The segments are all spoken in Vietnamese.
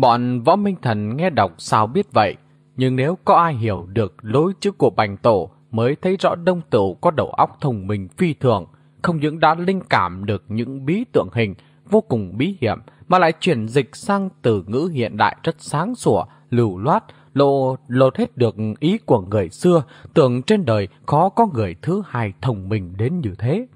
Bọn võ minh thần nghe đọc sao biết vậy, nhưng nếu có ai hiểu được lối chữ của bành tổ mới thấy rõ đông tử có đầu óc thông minh phi thường, không những đã linh cảm được những bí tượng hình vô cùng bí hiểm mà lại chuyển dịch sang từ ngữ hiện đại rất sáng sủa, lưu loát, lộ lột hết được ý của người xưa, tưởng trên đời khó có người thứ hai thông minh đến như thế.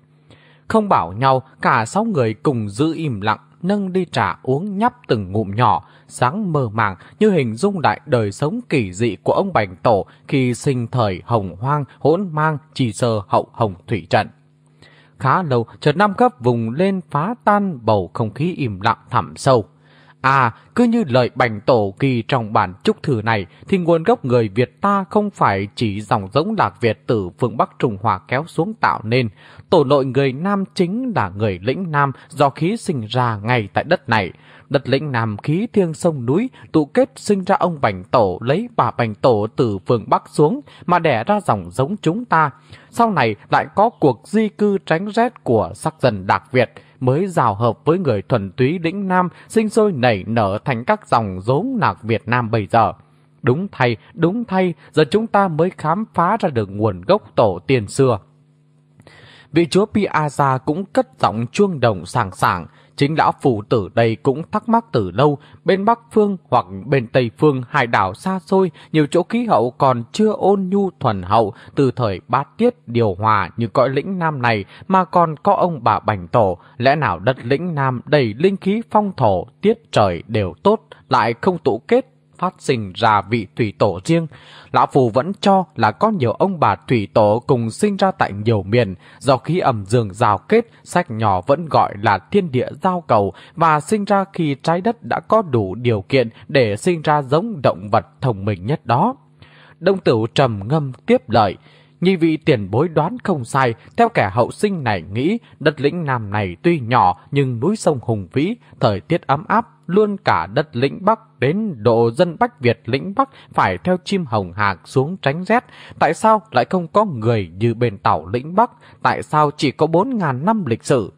Không bảo nhau, cả sáu người cùng giữ im lặng, nâng đi trà uống nhắp từng ngụm nhỏ, sáng mơ màng như hình dung đại đời sống kỳ dị của ông Bành Tổ khi sinh thời hồng hoang hỗn mang chỉ sơ hậu hồng thủy trận. Khá lâu, chợt năm cấp vùng lên phá tan bầu không khí im lặng thẳm sâu. À, cứ như lời bành tổ kỳ trong bản trúc thư này, thì nguồn gốc người Việt ta không phải chỉ dòng giống lạc Việt từ phương Bắc Trung Hoa kéo xuống tạo nên. Tổ nội người Nam chính là người lĩnh Nam do khí sinh ra ngay tại đất này. Đất lĩnh Nam khí thiêng sông núi, tụ kết sinh ra ông Bành Tổ lấy bà Bành Tổ từ phương Bắc xuống mà đẻ ra dòng giống chúng ta. Sau này lại có cuộc di cư tránh rét của sắc dân Đạc Việt, mới rào hợp với người thuần túy lĩnh Nam sinh sôi nảy nở thành các dòng giống nạc Việt Nam bây giờ. Đúng thay, đúng thay, giờ chúng ta mới khám phá ra được nguồn gốc tổ tiên xưa. Vị chúa Piazza cũng cất giọng chuông đồng sàng sàng, Chính lão phù tử đây cũng thắc mắc từ lâu, bên Bắc Phương hoặc bên Tây Phương hải đảo xa xôi, nhiều chỗ khí hậu còn chưa ôn nhu thuần hậu từ thời bát tiết điều hòa như cõi lĩnh Nam này mà còn có ông bà Bành Tổ, lẽ nào đất lĩnh Nam đầy linh khí phong thổ, tiết trời đều tốt, lại không tụ kết phát sinh ra vị thủy tổ riêng. Lão Phù vẫn cho là có nhiều ông bà thủy tổ cùng sinh ra tại nhiều miền, do khí ẩm dương giao kết, sách nhỏ vẫn gọi là thiên địa giao cầu và sinh ra khi trái đất đã có đủ điều kiện để sinh ra giống động vật thông minh nhất đó. Đông tử trầm ngâm tiếp lời, Nhi vị tiền bối đoán không sai, theo kẻ hậu sinh này nghĩ, đất lĩnh Nam này tuy nhỏ nhưng núi sông hùng vĩ, thời tiết ấm áp, luôn cả đất lĩnh Bắc đến độ dân Bách Việt lĩnh Bắc phải theo chim hồng hạc xuống tránh rét. Tại sao lại không có người như bên tàu lĩnh Bắc? Tại sao chỉ có 4.000 năm lịch sử?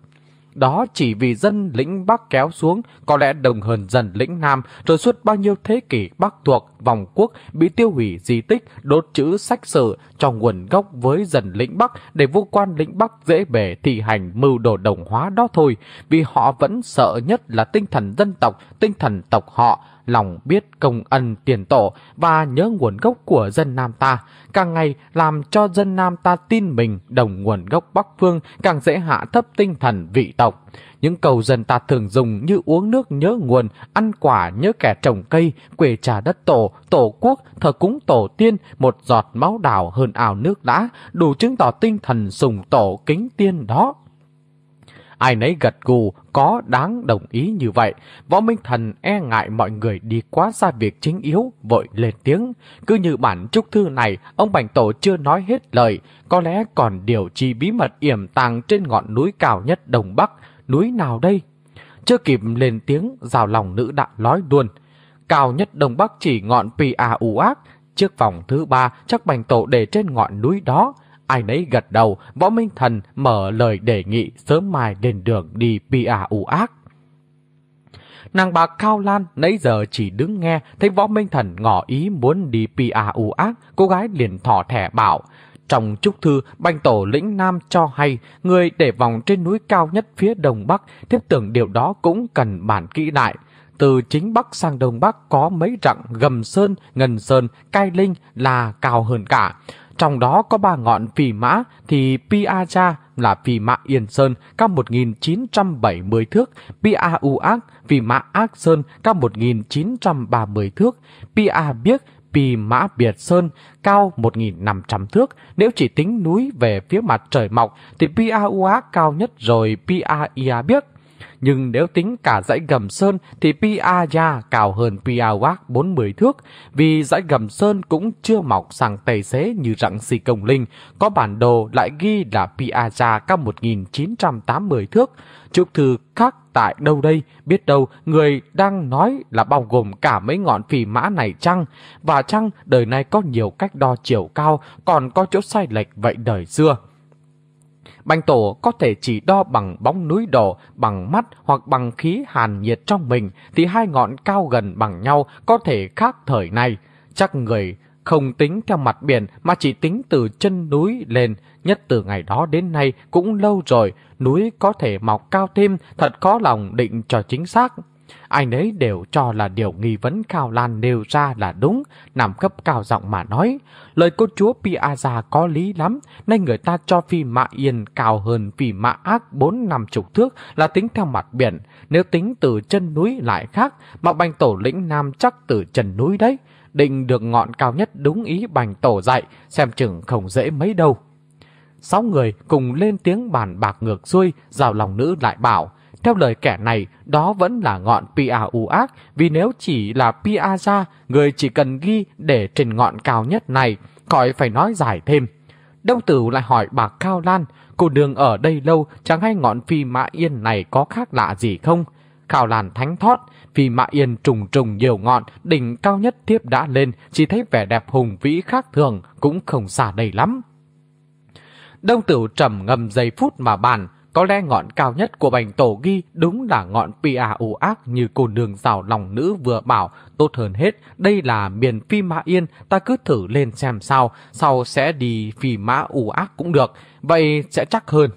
Đó chỉ vì dân lĩnh Bắc kéo xuống, có lẽ đồng hơn dần lĩnh Nam, rồi suốt bao nhiêu thế kỷ Bắc thuộc, vòng quốc bị tiêu hủy di tích, đốt chữ sách sử cho nguồn gốc với dần lĩnh Bắc để vô quan lĩnh Bắc dễ bề thi hành mưu đồ đồng hóa đó thôi, vì họ vẫn sợ nhất là tinh thần dân tộc, tinh thần tộc họ, lòng biết công ân tiền tổ và nhớ nguồn gốc của dân Nam ta, càng ngày làm cho dân Nam ta tin mình đồng nguồn gốc Bắc Phương càng dễ hạ thấp tinh thần vị tộc. Những câu dân ta thường dùng như uống nước nhớ nguồn, ăn quả nhớ kẻ trồng cây, quê trà đất tổ, tổ quốc, thờ cúng tổ tiên, một giọt máu đào hơn ảo nước đã, đủ chứng tỏ tinh thần sùng tổ kính tiên đó. Ai nấy gật gù, có đáng đồng ý như vậy. Võ Minh Thần e ngại mọi người đi quá xa việc chính yếu, vội lên tiếng. Cứ như bản trúc thư này, ông Bành Tổ chưa nói hết lời. Có lẽ còn điều chi bí mật yểm tàng trên ngọn núi cao nhất Đông Bắc. Núi nào đây? Chưa kịp lên tiếng, rào lòng nữ đã nói luôn. Cao nhất Đông Bắc chỉ ngọn Pia U ác. Trước vòng thứ ba, chắc Bành Tổ để trên ngọn núi đó. Ai nấy gật đầu, Võ Minh Thần mở lời đề nghị sớm mai lên đường đi PAU ác. Nàng bà Cao Lan nãy giờ chỉ đứng nghe, thấy Võ Minh Thần ngỏ ý muốn đi PAU ác, cô gái liền thỏ thẻ bảo. Trong chúc thư, banh tổ lĩnh Nam cho hay, người để vòng trên núi cao nhất phía đông bắc, tiếp tưởng điều đó cũng cần bản kỹ lại. Từ chính Bắc sang Đông Bắc có mấy rặng gầm sơn, ngần sơn, cai linh là cao hơn cả. Trong đó có ba ngọn phi mã thì Piaja là phi mã Yên Sơn cao 1970 thước, Pia U Ác mã Ác Sơn cao 1930 thước, Pia Biếc phi Mã Biệt Sơn cao 1.500 thước. Nếu chỉ tính núi về phía mặt trời mọc thì Pia U Ác cao nhất rồi Pia Ia Biếc nhưng nếu tính cả dãy gầm sơn thì Piaya cao hơn Piawak 40 thước, vì dãy gầm sơn cũng chưa mọc sang tây xế như rặng si công linh. Có bản đồ lại ghi là Piaya cao 1980 thước. Trục thư khác tại đâu đây, biết đâu người đang nói là bao gồm cả mấy ngọn phì mã này chăng? Và chăng đời này có nhiều cách đo chiều cao, còn có chỗ sai lệch vậy đời xưa. Bành tổ có thể chỉ đo bằng bóng núi đổ, bằng mắt hoặc bằng khí hàn nhiệt trong mình, thì hai ngọn cao gần bằng nhau có thể khác thời này. Chắc người không tính theo mặt biển mà chỉ tính từ chân núi lên, nhất từ ngày đó đến nay cũng lâu rồi, núi có thể mọc cao thêm, thật khó lòng định cho chính xác. Ai nấy đều cho là điều nghi vấn Cao Lan nêu ra là đúng, nằm cấp cao giọng mà nói. Lời cô chúa Piazza có lý lắm, nên người ta cho phi mạ yên cao hơn phi mạ ác bốn năm chục thước là tính theo mặt biển. Nếu tính từ chân núi lại khác, mà bành tổ lĩnh nam chắc từ chân núi đấy. Định được ngọn cao nhất đúng ý bành tổ dạy, xem chừng không dễ mấy đâu. Sáu người cùng lên tiếng bàn bạc ngược xuôi, rào lòng nữ lại bảo, theo lời kẻ này, đó vẫn là ngọn Pia u ác, vì nếu chỉ là PA ra, người chỉ cần ghi để trên ngọn cao nhất này, khỏi phải nói giải thêm. Đông tử lại hỏi bà Cao Lan, cô đường ở đây lâu, chẳng hay ngọn phi mã yên này có khác lạ gì không? Cao Lan thánh thót, phi mã yên trùng trùng nhiều ngọn, đỉnh cao nhất tiếp đã lên, chỉ thấy vẻ đẹp hùng vĩ khác thường, cũng không xa đây lắm. Đông tử trầm ngầm giây phút mà bàn, có lẽ ngọn cao nhất của bành tổ ghi đúng là ngọn Pia u ác như cô đường rào lòng nữ vừa bảo. Tốt hơn hết, đây là miền Phi Mã Yên, ta cứ thử lên xem sao, sau sẽ đi Phi Mã u ác cũng được, vậy sẽ chắc hơn.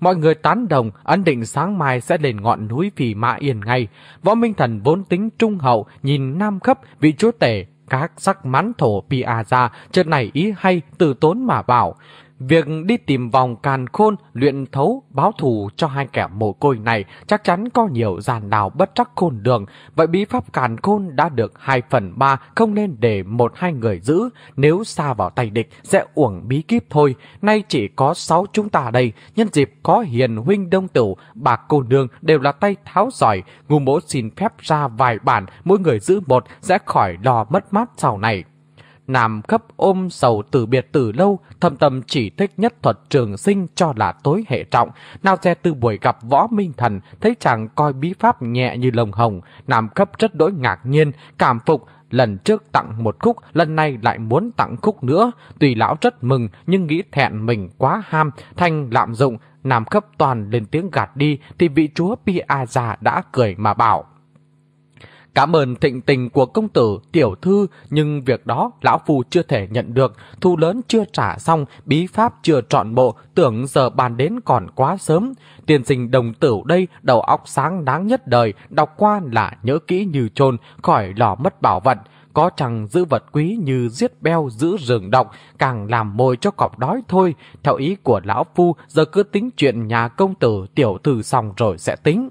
Mọi người tán đồng, ấn định sáng mai sẽ lên ngọn núi Phi Mã Yên ngay. Võ Minh Thần vốn tính trung hậu, nhìn nam khấp vị chúa tể, các sắc mắn thổ Pia ra, chợt này ý hay, từ tốn mà bảo. Việc đi tìm vòng càn khôn, luyện thấu, báo thù cho hai kẻ mồ côi này chắc chắn có nhiều giàn đào bất trắc khôn đường. Vậy bí pháp càn khôn đã được 2 phần 3, không nên để một hai người giữ. Nếu xa vào tay địch, sẽ uổng bí kíp thôi. Nay chỉ có 6 chúng ta đây. Nhân dịp có hiền huynh đông tử, bạc cô nương đều là tay tháo giỏi. Ngu mỗ xin phép ra vài bản, mỗi người giữ một sẽ khỏi lo mất mát sau này. Nam cấp ôm sầu từ biệt từ lâu, thâm tâm chỉ thích nhất thuật trường sinh cho là tối hệ trọng. Nào xe từ buổi gặp võ minh thần, thấy chàng coi bí pháp nhẹ như lồng hồng. Nam cấp rất đối ngạc nhiên, cảm phục, lần trước tặng một khúc, lần này lại muốn tặng khúc nữa. Tùy lão rất mừng, nhưng nghĩ thẹn mình quá ham, thanh lạm dụng. Nam cấp toàn lên tiếng gạt đi, thì vị chúa Pi A già đã cười mà bảo. Cảm ơn thịnh tình của công tử, tiểu thư, nhưng việc đó lão phu chưa thể nhận được, thu lớn chưa trả xong, bí pháp chưa trọn bộ, tưởng giờ bàn đến còn quá sớm. Tiền sinh đồng tử đây, đầu óc sáng đáng nhất đời, đọc qua là nhớ kỹ như trôn, khỏi lò mất bảo vật. Có chẳng giữ vật quý như giết beo giữ rừng độc, càng làm mồi cho cọp đói thôi. Theo ý của lão phu, giờ cứ tính chuyện nhà công tử tiểu thư xong rồi sẽ tính.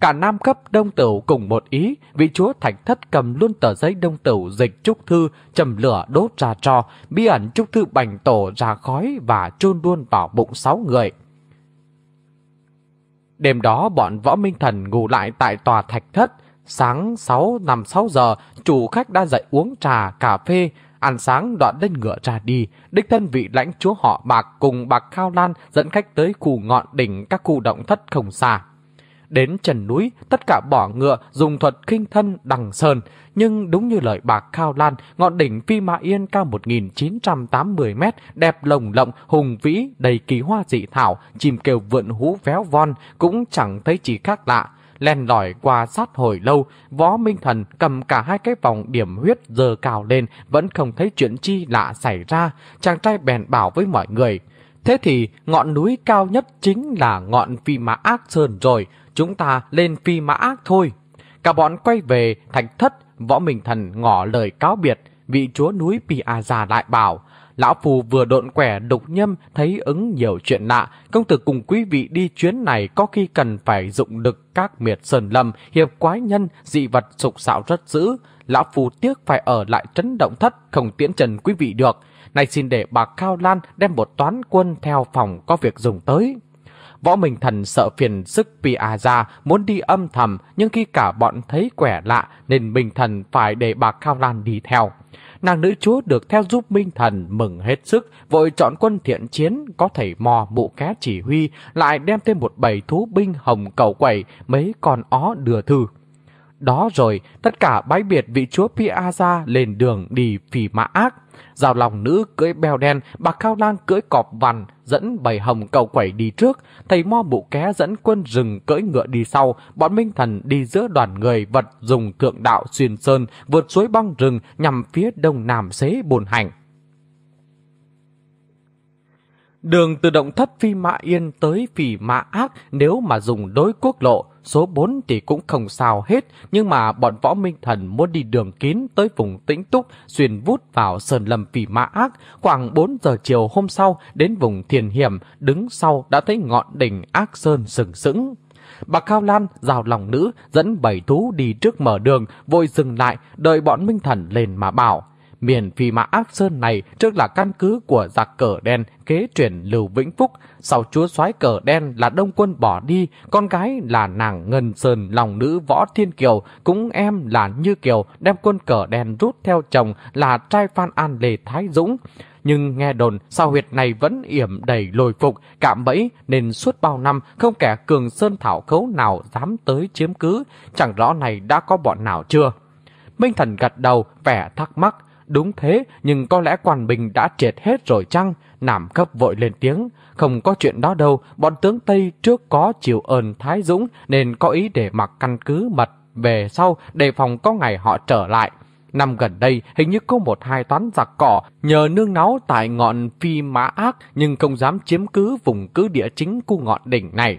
Cả nam cấp đông tửu cùng một ý, vị chúa thạch thất cầm luôn tờ giấy đông tửu dịch trúc thư, chầm lửa đốt ra cho, bí ẩn trúc thư bành tổ ra khói và chôn luôn vào bụng sáu người. Đêm đó bọn võ minh thần ngủ lại tại tòa thạch thất. Sáng 6 năm 6 giờ, chủ khách đã dậy uống trà, cà phê, ăn sáng đoạn lên ngựa ra đi. Đích thân vị lãnh chúa họ bạc cùng bạc Cao Lan dẫn khách tới khu ngọn đỉnh các khu động thất không xa. Đến trần núi, tất cả bỏ ngựa, dùng thuật kinh thân đằng sơn. Nhưng đúng như lời bạc Khao Lan, ngọn đỉnh Phi Mã Yên cao 1980 mét, đẹp lồng lộng, hùng vĩ, đầy kỳ hoa dị thảo, chim kêu vượn hú véo von, cũng chẳng thấy chỉ khác lạ. Len lỏi qua sát hồi lâu, võ minh thần cầm cả hai cái vòng điểm huyết giờ cào lên, vẫn không thấy chuyện chi lạ xảy ra. Chàng trai bèn bảo với mọi người, Thế thì ngọn núi cao nhất chính là ngọn Phi Mã Ác Sơn rồi, chúng ta lên phi mã ác thôi. Cả bọn quay về thạch thất, võ minh thần ngỏ lời cáo biệt, vị chúa núi Pi A Già lại bảo, Lão Phù vừa độn quẻ đục nhâm thấy ứng nhiều chuyện lạ, công tử cùng quý vị đi chuyến này có khi cần phải dụng lực các miệt sơn lâm, hiệp quái nhân, dị vật sục sạo rất dữ. Lão Phù tiếc phải ở lại trấn động thất, không tiễn trần quý vị được. Này xin để bà Cao Lan đem một toán quân theo phòng có việc dùng tới. Võ Minh Thần sợ phiền sức Piazza muốn đi âm thầm, nhưng khi cả bọn thấy quẻ lạ nên Minh Thần phải để bà Cao Lan đi theo. Nàng nữ chúa được theo giúp Minh Thần mừng hết sức, vội chọn quân thiện chiến, có thể mò mụ ké chỉ huy, lại đem thêm một bầy thú binh hồng cầu quẩy, mấy con ó đưa thư. Đó rồi, tất cả bái biệt vị chúa Piazza lên đường đi phì mã ác. Giao lòng nữ cưỡi bèo đen, bà Cao Lan cưỡi cọp vằn, dẫn bầy hồng cầu quẩy đi trước, thầy mo bụ ké dẫn quân rừng cưỡi ngựa đi sau, bọn Minh Thần đi giữa đoàn người vật dùng thượng đạo xuyên sơn, vượt suối băng rừng nhằm phía đông nam xế bồn hành. Đường từ động thất Phi Mã Yên tới Phi Mã Ác nếu mà dùng đối quốc lộ, số 4 thì cũng không sao hết, nhưng mà bọn võ minh thần muốn đi đường kín tới vùng tĩnh túc, xuyên vút vào sơn lâm Phi Mã Ác. Khoảng 4 giờ chiều hôm sau, đến vùng thiền hiểm, đứng sau đã thấy ngọn đỉnh Ác Sơn sừng sững. Bà Cao Lan, rào lòng nữ, dẫn bảy thú đi trước mở đường, vội dừng lại, đợi bọn minh thần lên mà bảo. Miền phi mã ác sơn này trước là căn cứ của giặc cờ đen kế truyền Lưu Vĩnh Phúc. Sau chúa soái cờ đen là đông quân bỏ đi, con gái là nàng Ngân Sơn lòng nữ Võ Thiên Kiều, cũng em là Như Kiều đem quân cờ đen rút theo chồng là trai Phan An Lê Thái Dũng. Nhưng nghe đồn sao huyệt này vẫn yểm đầy lồi phục, cạm bẫy nên suốt bao năm không kẻ cường sơn thảo khấu nào dám tới chiếm cứ, chẳng rõ này đã có bọn nào chưa. Minh Thần gật đầu, vẻ thắc mắc, Đúng thế, nhưng có lẽ quan bình đã triệt hết rồi chăng? Nảm cấp vội lên tiếng. Không có chuyện đó đâu, bọn tướng Tây trước có chịu ơn Thái Dũng nên có ý để mặc căn cứ mật về sau đề phòng có ngày họ trở lại. Năm gần đây, hình như có một hai toán giặc cỏ nhờ nương náu tại ngọn phi mã ác nhưng không dám chiếm cứ vùng cứ địa chính của ngọn đỉnh này.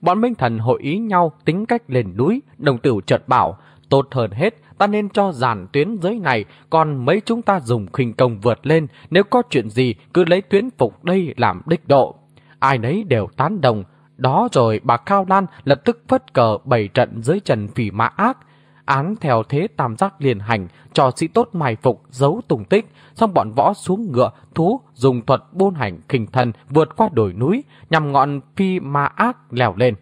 Bọn Minh Thần hội ý nhau tính cách lên núi, đồng tử chợt bảo, tốt hơn hết ta nên cho giản tuyến dưới này, còn mấy chúng ta dùng khinh công vượt lên, nếu có chuyện gì cứ lấy tuyến phục đây làm đích độ. Ai nấy đều tán đồng. Đó rồi bà Cao Lan lập tức phất cờ bảy trận dưới trần phỉ mã ác, án theo thế tam giác liền hành, cho sĩ tốt mài phục, giấu tùng tích, xong bọn võ xuống ngựa, thú, dùng thuật bôn hành khinh thần vượt qua đồi núi, nhằm ngọn phi ma ác leo lên.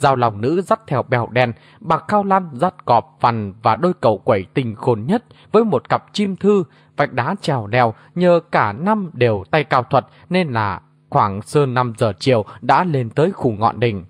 Giao lòng nữ dắt theo bèo đen, bà Cao Lan dắt cọp vằn và đôi cầu quẩy tình khôn nhất với một cặp chim thư, vạch đá trèo đèo nhờ cả năm đều tay cao thuật nên là khoảng sơn 5 giờ chiều đã lên tới khu ngọn đỉnh.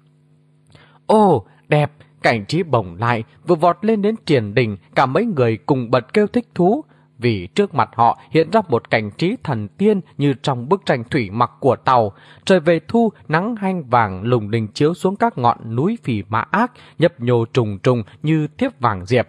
Ô, đẹp, cảnh trí bồng lại, vừa vọt lên đến triển đỉnh, cả mấy người cùng bật kêu thích thú, vì trước mặt họ hiện ra một cảnh trí thần tiên như trong bức tranh thủy mặc của tàu. Trời về thu, nắng hanh vàng lùng đình chiếu xuống các ngọn núi phì mã ác, nhấp nhô trùng trùng như thiếp vàng diệp.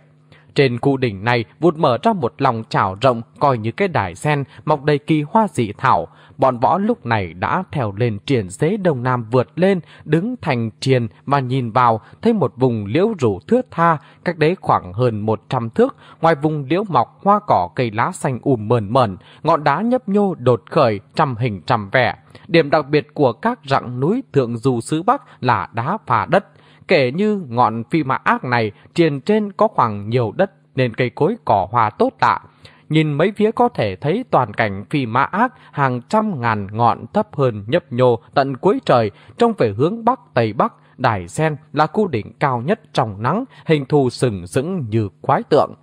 Trên khu đỉnh này vụt mở ra một lòng chảo rộng coi như cái đài sen mọc đầy kỳ hoa dị thảo. Bọn võ lúc này đã theo lên triển dế đông nam vượt lên, đứng thành triền mà nhìn vào thấy một vùng liễu rủ thước tha, cách đấy khoảng hơn 100 thước. Ngoài vùng liễu mọc hoa cỏ cây lá xanh ùm mờn mờn, ngọn đá nhấp nhô đột khởi trăm hình trăm vẻ. Điểm đặc biệt của các rặng núi thượng du xứ Bắc là đá phà đất. Kể như ngọn phi mã ác này, triền trên có khoảng nhiều đất nên cây cối cỏ hoa tốt lạ. Nhìn mấy phía có thể thấy toàn cảnh phi mã ác hàng trăm ngàn ngọn thấp hơn nhấp nhô tận cuối trời trông về hướng bắc tây bắc. Đài sen là khu đỉnh cao nhất trong nắng, hình thù sừng sững như quái tượng.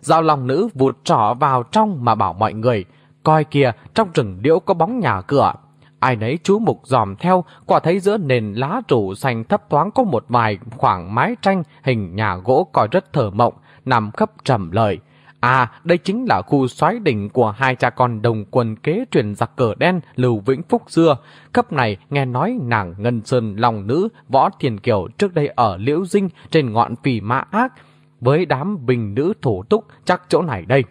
Giao lòng nữ vụt trỏ vào trong mà bảo mọi người, coi kìa trong rừng liễu có bóng nhà cửa. Ai nấy chú mục dòm theo, quả thấy giữa nền lá rủ xanh thấp thoáng có một vài khoảng mái tranh hình nhà gỗ coi rất thở mộng, nằm khắp trầm lời. À, đây chính là khu xoáy đỉnh của hai cha con đồng quân kế truyền giặc cờ đen Lưu Vĩnh Phúc xưa. Cấp này nghe nói nàng Ngân Sơn lòng nữ Võ Thiền Kiều trước đây ở Liễu Dinh trên ngọn phì mã ác. Với đám bình nữ thủ túc chắc chỗ này đây.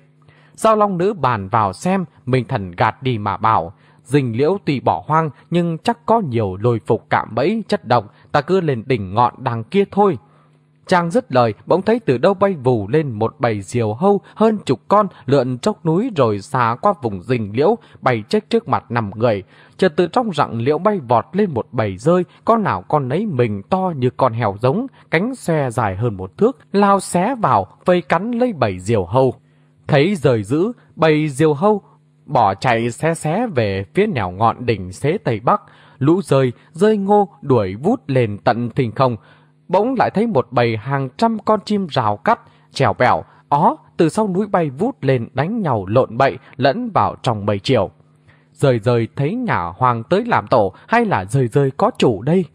Sao Long Nữ bàn vào xem, mình thần gạt đi mà bảo. Dình liễu tùy bỏ hoang nhưng chắc có nhiều lồi phục cạm bẫy chất độc, ta cứ lên đỉnh ngọn đằng kia thôi. Chàng dứt lời, bỗng thấy từ đâu bay vù lên một bầy diều hâu hơn chục con lượn chốc núi rồi xà qua vùng rình liễu, bay chết trước mặt nằm người. Chợt từ trong rặng liễu bay vọt lên một bầy rơi, con nào con nấy mình to như con heo giống, cánh xe dài hơn một thước, lao xé vào, vây cắn lấy bầy diều hâu. Thấy rời dữ, bầy diều hâu bỏ chạy xé xé về phía nẻo ngọn đỉnh xế Tây Bắc, lũ rơi, rơi ngô đuổi vút lên tận thình không. Bỗng lại thấy một bầy hàng trăm con chim rào cắt, trèo bẻo, ó từ sau núi bay vút lên đánh nhau lộn bậy lẫn vào trong bầy chiều. Rời rời thấy nhà hoàng tới làm tổ hay là rời rời có chủ đây?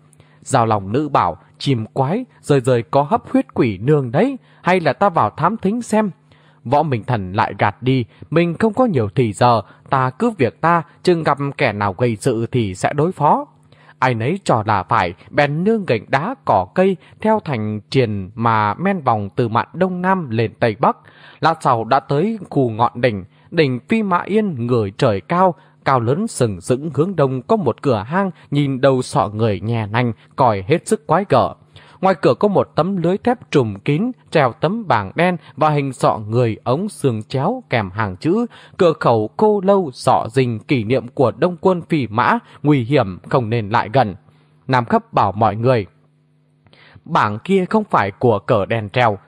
Giao lòng nữ bảo, chim quái, rời rời có hấp huyết quỷ nương đấy, hay là ta vào thám thính xem. Võ Minh Thần lại gạt đi, mình không có nhiều thì giờ, ta cứ việc ta, chừng gặp kẻ nào gây sự thì sẽ đối phó. Ai nấy trò là phải, bèn nương gạch đá cỏ cây theo thành triền mà men vòng từ mạn đông nam lên tây bắc. Lát sau đã tới khu ngọn đỉnh, đỉnh Phi Mã Yên người trời cao, cao lớn sừng sững hướng đông có một cửa hang nhìn đầu sọ người nhè nanh, còi hết sức quái gở. Ngoài cửa có một tấm lưới thép trùm kín, treo tấm bảng đen và hình sọ người ống xương chéo kèm hàng chữ, cửa khẩu cô lâu sọ dình kỷ niệm của đông quân phỉ mã, nguy hiểm không nên lại gần. Nam khấp bảo mọi người, bảng kia không phải của cờ đèn treo,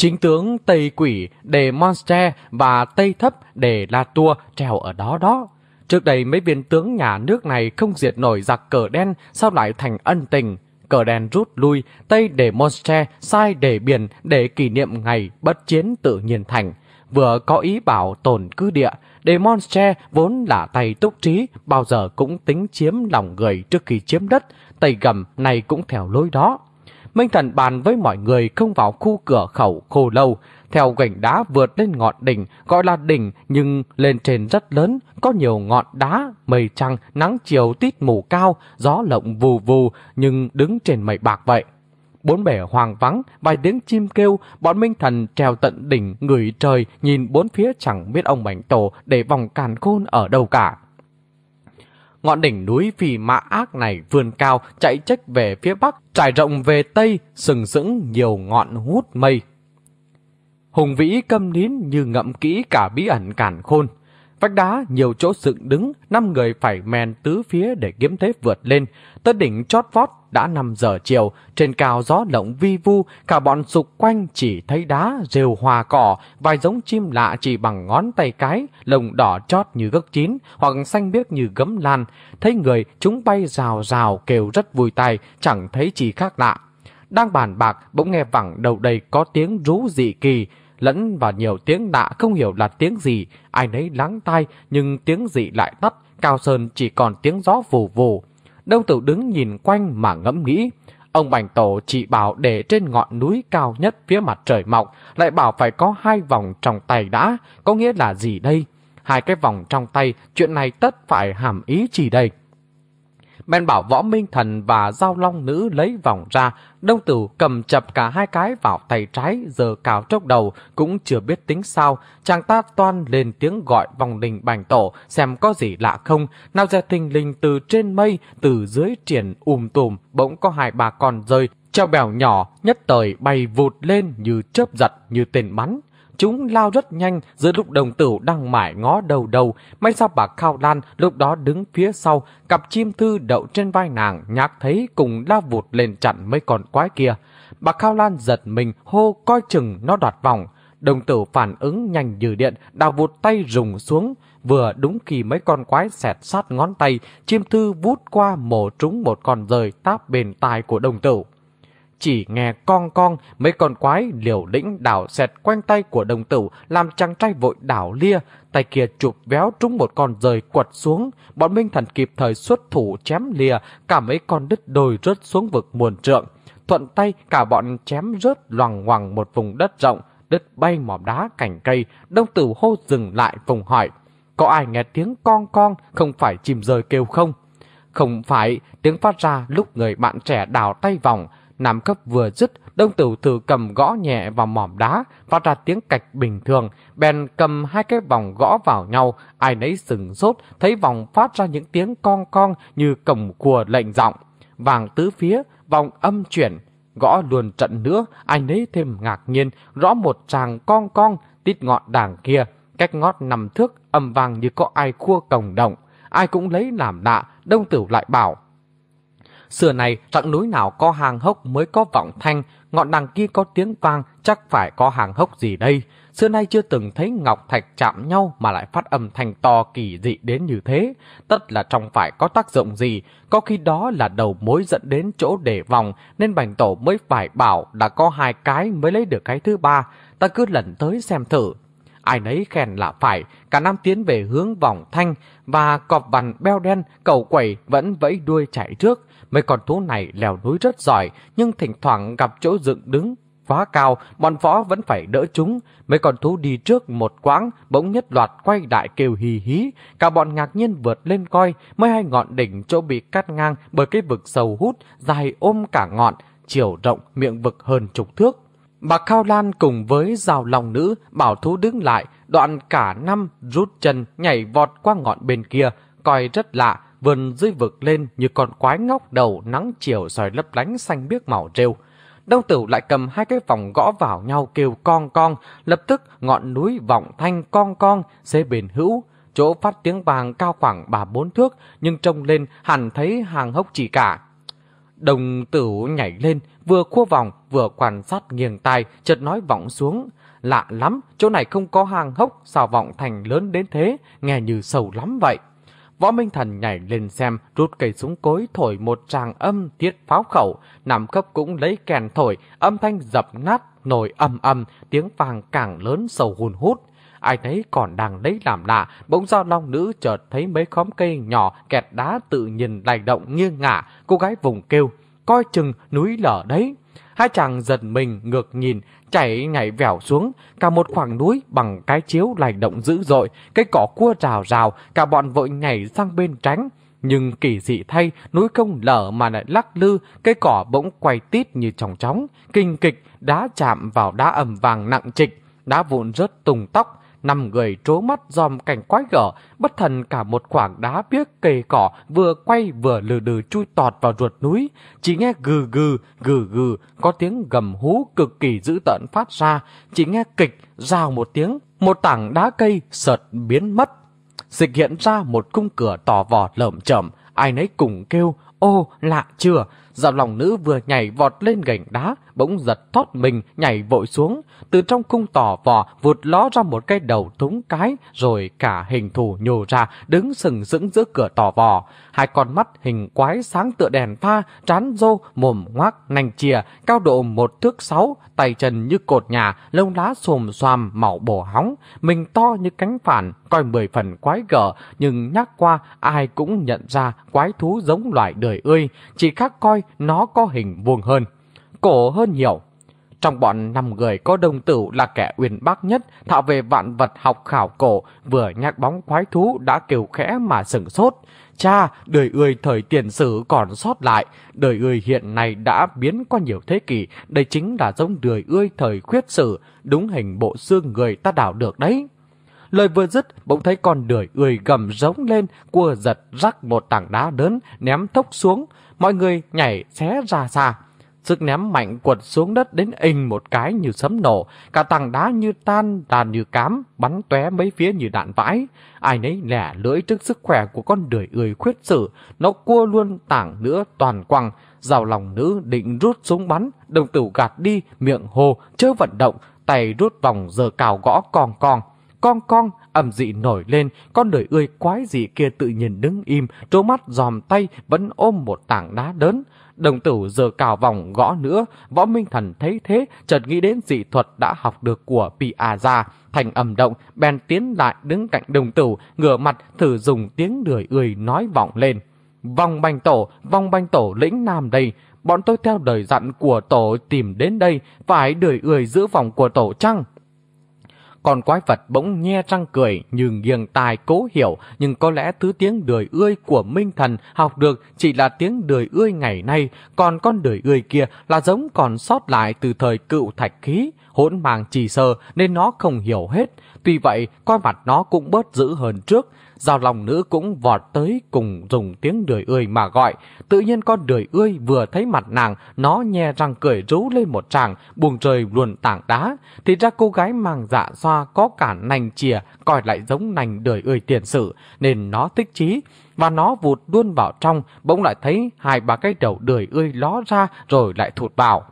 Chính tướng Tây Quỷ Đề Monster và Tây Thấp Đề La Tua treo ở đó đó. Trước đây mấy viên tướng nhà nước này không diệt nổi giặc cờ đen, sao lại thành ân tình? Cờ đèn rút lui, Tây để Monster, sai để biển để kỷ niệm ngày bất chiến tự nhiên thành. Vừa có ý bảo tồn cư địa, để Monster vốn là tay túc trí, bao giờ cũng tính chiếm lòng người trước khi chiếm đất, Tây gầm này cũng theo lối đó. Minh Thần bàn với mọi người không vào khu cửa khẩu khô lâu, theo gành đá vượt lên ngọn đỉnh, gọi là đỉnh nhưng lên trên rất lớn, có nhiều ngọn đá, mây trăng, nắng chiều tít mù cao, gió lộng vù vù nhưng đứng trên mây bạc vậy. Bốn bể hoàng vắng, vài tiếng chim kêu, bọn Minh Thần treo tận đỉnh, ngửi trời, nhìn bốn phía chẳng biết ông Bảnh Tổ để vòng càn khôn ở đâu cả. Ngọn đỉnh núi phì mã ác này vươn cao, chạy trách về phía bắc, trải rộng về tây, sừng sững nhiều ngọn hút mây. Hùng vĩ câm nín như ngậm kỹ cả bí ẩn cản khôn. Vách đá nhiều chỗ dựng đứng, năm người phải men tứ phía để kiếm thế vượt lên. Tới đỉnh chót vót đã 5 giờ chiều, trên cao gió lộng vi vu, cả bọn sục quanh chỉ thấy đá, rêu hòa cỏ, vài giống chim lạ chỉ bằng ngón tay cái, lồng đỏ chót như gốc chín, hoặc xanh biếc như gấm lan. Thấy người, chúng bay rào rào kêu rất vui tai, chẳng thấy gì khác lạ. Đang bàn bạc, bỗng nghe vẳng đầu đầy có tiếng rú dị kỳ, lẫn vào nhiều tiếng lạ không hiểu là tiếng gì, ai nấy lắng tai nhưng tiếng gì lại tắt, Cao Sơn chỉ còn tiếng gió vù vù. Đông Tử đứng nhìn quanh mà ngẫm nghĩ. Ông Bành Tổ chỉ bảo để trên ngọn núi cao nhất phía mặt trời mọc, lại bảo phải có hai vòng trong tay đã, có nghĩa là gì đây? Hai cái vòng trong tay, chuyện này tất phải hàm ý gì đây? Ben bảo võ minh thần và giao long nữ lấy vòng ra, đông tử cầm chập cả hai cái vào tay trái, giờ cào trốc đầu, cũng chưa biết tính sao. Chàng ta toan lên tiếng gọi vòng đình bành tổ, xem có gì lạ không. Nào ra thình linh từ trên mây, từ dưới triển ùm tùm, bỗng có hai bà con rơi, treo bèo nhỏ, nhất thời bay vụt lên như chớp giật, như tên bắn. Chúng lao rất nhanh giữa lúc đồng tử đang mải ngó đầu đầu. May sao bà Khao Lan lúc đó đứng phía sau, cặp chim thư đậu trên vai nàng nhạc thấy cùng lao vụt lên chặn mấy con quái kia. Bà Khao Lan giật mình hô coi chừng nó đoạt vòng. Đồng tử phản ứng nhanh như điện, đào vụt tay rùng xuống. Vừa đúng khi mấy con quái xẹt sát ngón tay, chim thư vút qua mổ trúng một con rời táp bên tai của đồng tử chỉ nghe con con mấy con quái liều lĩnh đảo xẹt quanh tay của đồng tử làm chàng trai vội đảo lia, tay kia chụp véo trúng một con rời quật xuống, bọn Minh Thần kịp thời xuất thủ chém lìa, cả mấy con đứt đồi rớt xuống vực muôn trượng. Thuận tay cả bọn chém rớt loằng ngoằng một vùng đất rộng, đứt bay mỏm đá cành cây, đông tử hô dừng lại vùng hỏi. Có ai nghe tiếng con con không phải chìm rời kêu không? Không phải, tiếng phát ra lúc người bạn trẻ đào tay vòng, Nam cấp vừa dứt, đông tử thử cầm gõ nhẹ vào mỏm đá, phát ra tiếng cạch bình thường, bèn cầm hai cái vòng gõ vào nhau, ai nấy sừng sốt, thấy vòng phát ra những tiếng con con như cổng cùa lệnh giọng. Vàng tứ phía, vòng âm chuyển, gõ luôn trận nữa, ai nấy thêm ngạc nhiên, rõ một tràng con con, tít ngọn đàng kia, cách ngót nằm thước, âm vàng như có ai khua cổng động. Ai cũng lấy làm lạ, đông tử lại bảo, Xưa này, rặng núi nào có hàng hốc mới có vọng thanh, ngọn đằng kia có tiếng vang, chắc phải có hàng hốc gì đây. Xưa nay chưa từng thấy ngọc thạch chạm nhau mà lại phát âm thanh to kỳ dị đến như thế. Tất là trong phải có tác dụng gì, có khi đó là đầu mối dẫn đến chỗ để vòng, nên bành tổ mới phải bảo đã có hai cái mới lấy được cái thứ ba. Ta cứ lần tới xem thử. Ai nấy khen là phải, cả năm tiến về hướng vòng thanh, và cọp vằn beo đen, cầu quẩy vẫn vẫy đuôi chạy trước. Mấy con thú này leo núi rất giỏi, nhưng thỉnh thoảng gặp chỗ dựng đứng, quá cao, bọn võ vẫn phải đỡ chúng. Mấy con thú đi trước một quãng, bỗng nhất loạt quay đại kêu hì hí. Cả bọn ngạc nhiên vượt lên coi, mấy hai ngọn đỉnh chỗ bị cắt ngang bởi cái vực sầu hút, dài ôm cả ngọn, chiều rộng, miệng vực hơn chục thước. Bà Khao Lan cùng với rào lòng nữ bảo thú đứng lại, đoạn cả năm rút chân nhảy vọt qua ngọn bên kia, coi rất lạ, vườn dưới vực lên như con quái ngóc đầu nắng chiều soi lấp lánh xanh biếc màu rêu. Đông tử lại cầm hai cái vòng gõ vào nhau kêu con con, lập tức ngọn núi vọng thanh con con, xê bền hữu. Chỗ phát tiếng vàng cao khoảng ba bốn thước, nhưng trông lên hẳn thấy hàng hốc chỉ cả. Đồng tử nhảy lên, vừa khua vòng, vừa quan sát nghiêng tai, chợt nói vọng xuống. Lạ lắm, chỗ này không có hàng hốc, sao vọng thành lớn đến thế, nghe như sầu lắm vậy. Võ Minh Thần nhảy lên xem, rút cây súng cối thổi một tràng âm tiết pháo khẩu, nằm cấp cũng lấy kèn thổi, âm thanh dập nát, nổi âm âm, tiếng vàng càng lớn sầu hùn hút. Ai thấy còn đang lấy làm lạ, bỗng do long nữ chợt thấy mấy khóm cây nhỏ kẹt đá tự nhiên lay động nghiêng ngả, cô gái vùng kêu, coi chừng núi lở đấy. Hai chàng giật mình ngược nhìn, chảy nhảy vẻo xuống, cả một khoảng núi bằng cái chiếu lành động dữ dội, cây cỏ cua rào rào, cả bọn vội nhảy sang bên tránh. Nhưng kỳ dị thay, núi không lở mà lại lắc lư, cây cỏ bỗng quay tít như tròng chóng, kinh kịch, đá chạm vào đá ẩm vàng nặng trịch, đá vụn rớt tung tóc, năm người trố mắt dòm cảnh quái gở, bất thần cả một khoảng đá biếc cây cỏ vừa quay vừa lừ đừ chui tọt vào ruột núi. Chỉ nghe gừ gừ, gừ gừ, có tiếng gầm hú cực kỳ dữ tợn phát ra. Chỉ nghe kịch, rào một tiếng, một tảng đá cây sợt biến mất. Dịch hiện ra một cung cửa tỏ vò lởm chởm, ai nấy cùng kêu, ô, lạ chưa? Dạo lòng nữ vừa nhảy vọt lên gành đá, bỗng giật thoát mình, nhảy vội xuống. Từ trong cung tỏ vò, vụt ló ra một cái đầu thúng cái, rồi cả hình thù nhô ra, đứng sừng sững giữa cửa tỏ vò. Hai con mắt hình quái sáng tựa đèn pha, trán rô, mồm ngoác, nành chìa, cao độ một thước sáu, tay chân như cột nhà, lông lá xồm xoàm, màu bổ hóng, mình to như cánh phản, coi mười phần quái gở, nhưng nhắc qua ai cũng nhận ra quái thú giống loài đời ươi, chỉ khác coi nó có hình vuông hơn cổ hơn nhiều. Trong bọn năm người có đồng tử là kẻ uyên bác nhất, thạo về vạn vật học khảo cổ, vừa nhắc bóng quái thú đã kêu khẽ mà sừng sốt. Cha, đời ươi thời tiền sử còn sót lại, đời ươi hiện nay đã biến qua nhiều thế kỷ, đây chính là giống đời ươi thời khuyết sử, đúng hình bộ xương người ta đảo được đấy. Lời vừa dứt, bỗng thấy con đời ươi gầm rống lên, cua giật rắc một tảng đá lớn, ném thốc xuống, mọi người nhảy xé ra xa. Sức ném mạnh quật xuống đất đến inh một cái như sấm nổ, cả tảng đá như tan, đàn như cám, bắn tóe mấy phía như đạn vãi. Ai nấy lẻ lưỡi trước sức khỏe của con đời ươi khuyết sử, nó cua luôn tảng nữa toàn quăng. Rào lòng nữ định rút súng bắn, đồng tử gạt đi, miệng hồ, chớ vận động, tay rút vòng giờ cào gõ con con. Con con, ẩm dị nổi lên, con đời ươi quái dị kia tự nhiên đứng im, trố mắt giòm tay vẫn ôm một tảng đá lớn. Đồng tử giờ cào vòng gõ nữa, võ minh thần thấy thế, chợt nghĩ đến dị thuật đã học được của Piazza. Thành ầm động, bèn tiến lại đứng cạnh đồng tử, ngửa mặt thử dùng tiếng đời ươi nói vọng lên. Vòng banh tổ, vòng banh tổ lĩnh nam đây, bọn tôi theo đời dặn của tổ tìm đến đây, phải đời ươi giữ vòng của tổ chăng? Còn quái vật bỗng nhe răng cười như nghiêng tai cố hiểu, nhưng có lẽ thứ tiếng đời ươi của Minh Thần học được chỉ là tiếng đời ươi ngày nay, còn con đời ươi kia là giống còn sót lại từ thời cựu thạch khí, hỗn màng trì sơ nên nó không hiểu hết. Tuy vậy, coi mặt nó cũng bớt dữ hơn trước. Giao lòng nữ cũng vọt tới cùng dùng tiếng đười ươi mà gọi. Tự nhiên con đười ươi vừa thấy mặt nàng, nó nhe răng cười rú lên một tràng, buông trời luồn tảng đá. Thì ra cô gái mang dạ xoa có cả nành chìa, coi lại giống nành đười ươi tiền sử, nên nó thích chí. Và nó vụt luôn vào trong, bỗng lại thấy hai ba cái đầu đười ươi ló ra rồi lại thụt vào.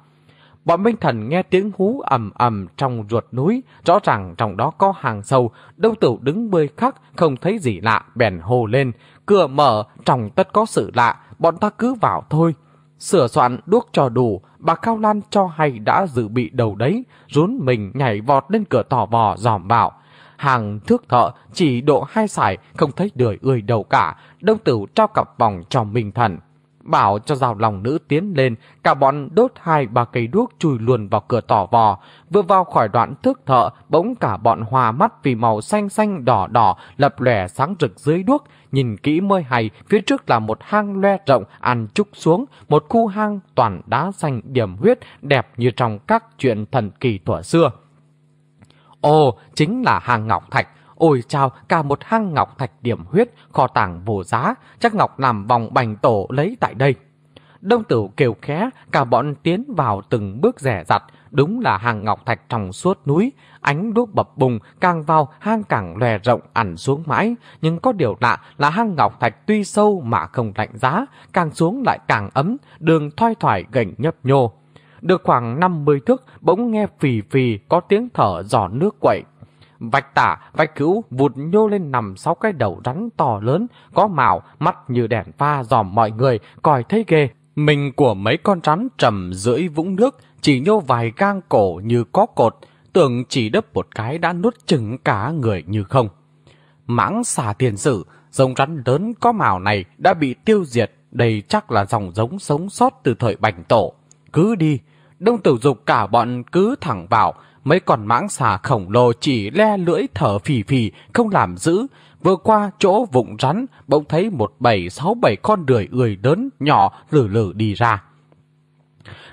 Bọn Minh Thần nghe tiếng hú ầm ầm trong ruột núi, rõ ràng trong đó có hàng sâu, đông tử đứng bơi khắc, không thấy gì lạ, bèn hồ lên. Cửa mở, trong tất có sự lạ, bọn ta cứ vào thôi. Sửa soạn đuốc cho đủ, bà Cao Lan cho hay đã dự bị đầu đấy, rún mình nhảy vọt lên cửa tỏ vò dòm vào. Hàng thước thợ chỉ độ hai sải, không thấy đời ươi đầu cả, đông tử trao cặp vòng cho Minh Thần bảo cho rào lòng nữ tiến lên, cả bọn đốt hai ba cây đuốc chui luồn vào cửa tỏ vò. Vừa vào khỏi đoạn thước thợ, bỗng cả bọn hòa mắt vì màu xanh xanh đỏ đỏ lập lẻ sáng rực dưới đuốc. Nhìn kỹ mới hay, phía trước là một hang loe rộng, ăn trúc xuống, một khu hang toàn đá xanh điểm huyết, đẹp như trong các chuyện thần kỳ thuở xưa. Ồ, chính là hang Ngọc Thạch, Ôi chào, cả một hang ngọc thạch điểm huyết, kho tàng vô giá, chắc ngọc làm vòng bành tổ lấy tại đây. Đông tử kêu khẽ, cả bọn tiến vào từng bước rẻ rặt, đúng là hàng ngọc thạch trong suốt núi, ánh đuốc bập bùng, càng vào hang càng lòe rộng ẩn xuống mãi, nhưng có điều lạ là hang ngọc thạch tuy sâu mà không lạnh giá, càng xuống lại càng ấm, đường thoai thoải gành nhấp nhô. Được khoảng 50 thước, bỗng nghe phì phì có tiếng thở giò nước quậy. Vạch tả, vạch cứu vụt nhô lên nằm sáu cái đầu rắn to lớn, có màu, mắt như đèn pha dòm mọi người, coi thấy ghê. Mình của mấy con rắn trầm rưỡi vũng nước, chỉ nhô vài gang cổ như có cột, tưởng chỉ đấp một cái đã nuốt chừng cả người như không. Mãng xà tiền sử, dòng rắn lớn có màu này đã bị tiêu diệt, đây chắc là dòng giống sống sót từ thời bành tổ. Cứ đi, đông tử dục cả bọn cứ thẳng vào, Mấy con mãng xà khổng lồ chỉ le lưỡi thở phì phì, không làm giữ. Vừa qua chỗ vụng rắn, bỗng thấy một bảy sáu bảy con đười ươi lớn, nhỏ, lử lử đi ra.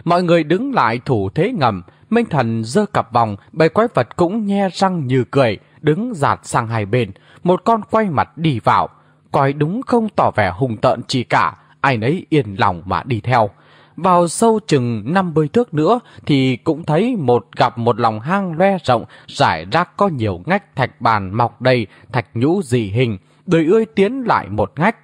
Mọi người đứng lại thủ thế ngầm, Minh Thần dơ cặp vòng, bầy quái vật cũng nhe răng như cười, đứng giạt sang hai bên. Một con quay mặt đi vào, coi đúng không tỏ vẻ hùng tợn chỉ cả, ai nấy yên lòng mà đi theo vào sâu chừng 50 thước nữa thì cũng thấy một gặp một lòng hang loe rộng, rải rác có nhiều ngách thạch bàn mọc đầy, thạch nhũ dị hình, đời ươi tiến lại một ngách.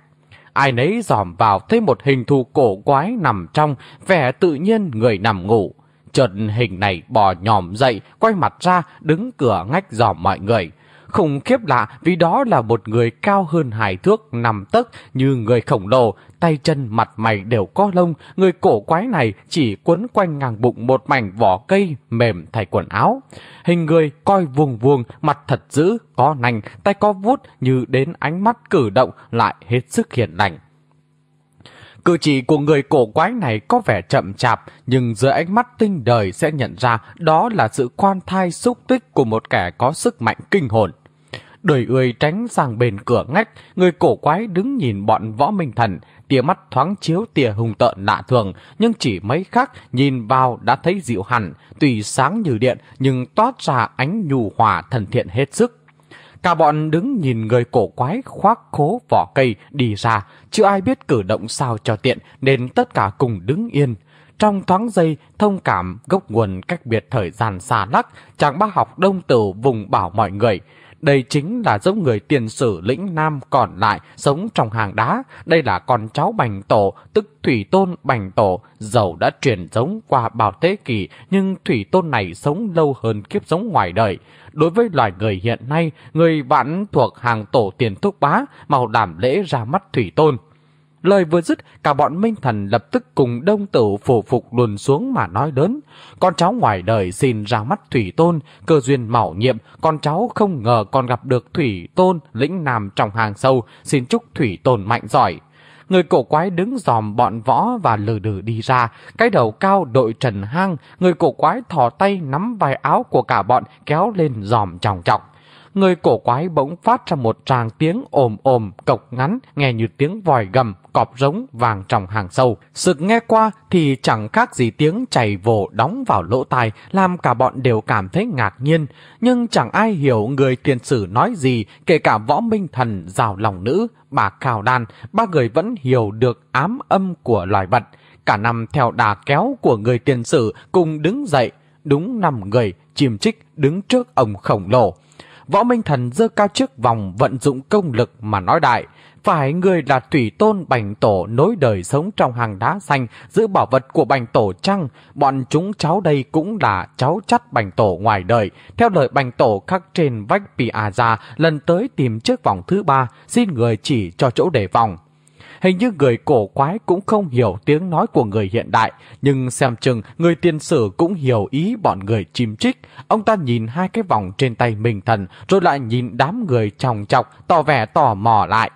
Ai nấy dòm vào thấy một hình thù cổ quái nằm trong, vẻ tự nhiên người nằm ngủ. Chợt hình này bò nhòm dậy, quay mặt ra, đứng cửa ngách dòm mọi người. Khủng khiếp lạ vì đó là một người cao hơn hải thước nằm tấc như người khổng lồ, tay chân mặt mày đều có lông, người cổ quái này chỉ quấn quanh ngang bụng một mảnh vỏ cây mềm thay quần áo. Hình người coi vuông vuông, mặt thật dữ, có nành, tay có vuốt như đến ánh mắt cử động lại hết sức hiền lành. Cử chỉ của người cổ quái này có vẻ chậm chạp, nhưng dưới ánh mắt tinh đời sẽ nhận ra đó là sự khoan thai xúc tích của một kẻ có sức mạnh kinh hồn đời ươi tránh sang bên cửa ngách, người cổ quái đứng nhìn bọn võ minh thần, tia mắt thoáng chiếu tia hùng tợn lạ thường, nhưng chỉ mấy khắc nhìn vào đã thấy dịu hẳn, tùy sáng như điện nhưng toát ra ánh nhu hòa thần thiện hết sức. Cả bọn đứng nhìn người cổ quái khoác khố vỏ cây đi ra, chưa ai biết cử động sao cho tiện nên tất cả cùng đứng yên. Trong thoáng giây, thông cảm gốc nguồn cách biệt thời gian xa lắc, chàng ba học đông tử vùng bảo mọi người. Đây chính là giống người tiền sử lĩnh nam còn lại sống trong hàng đá. Đây là con cháu Bành Tổ, tức Thủy Tôn Bành Tổ. Dầu đã truyền giống qua bao thế kỷ, nhưng Thủy Tôn này sống lâu hơn kiếp sống ngoài đời. Đối với loài người hiện nay, người vẫn thuộc hàng tổ tiền thúc bá, màu đảm lễ ra mắt Thủy Tôn. Lời vừa dứt, cả bọn Minh Thần lập tức cùng đông tử phổ phục luồn xuống mà nói lớn. Con cháu ngoài đời xin ra mắt Thủy Tôn, cơ duyên mạo nhiệm, con cháu không ngờ còn gặp được Thủy Tôn lĩnh nam trong hàng sâu, xin chúc Thủy Tôn mạnh giỏi. Người cổ quái đứng dòm bọn võ và lừ đừ đi ra, cái đầu cao đội trần hang, người cổ quái thò tay nắm vai áo của cả bọn kéo lên dòm trọng trọng người cổ quái bỗng phát ra một tràng tiếng ồm ồm, cộc ngắn, nghe như tiếng vòi gầm, cọp rống vàng trong hàng sâu. Sực nghe qua thì chẳng khác gì tiếng chảy vồ đóng vào lỗ tai, làm cả bọn đều cảm thấy ngạc nhiên. Nhưng chẳng ai hiểu người tiền sử nói gì, kể cả võ minh thần, rào lòng nữ, bà Cào Đan, ba người vẫn hiểu được ám âm của loài vật. Cả năm theo đà kéo của người tiền sử cùng đứng dậy, đúng năm người, chìm trích đứng trước ông khổng lồ. Võ Minh Thần dơ cao trước vòng vận dụng công lực mà nói đại. Phải người là thủy tôn bành tổ nối đời sống trong hàng đá xanh, giữ bảo vật của bành tổ chăng? Bọn chúng cháu đây cũng là cháu chắt bành tổ ngoài đời. Theo lời bành tổ khắc trên vách Piazza lần tới tìm chiếc vòng thứ ba, xin người chỉ cho chỗ để vòng. Hình như người cổ quái cũng không hiểu tiếng nói của người hiện đại, nhưng xem chừng người tiên sử cũng hiểu ý bọn người chim trích. Ông ta nhìn hai cái vòng trên tay mình thần, rồi lại nhìn đám người chồng chọc, tỏ vẻ tò mò lại.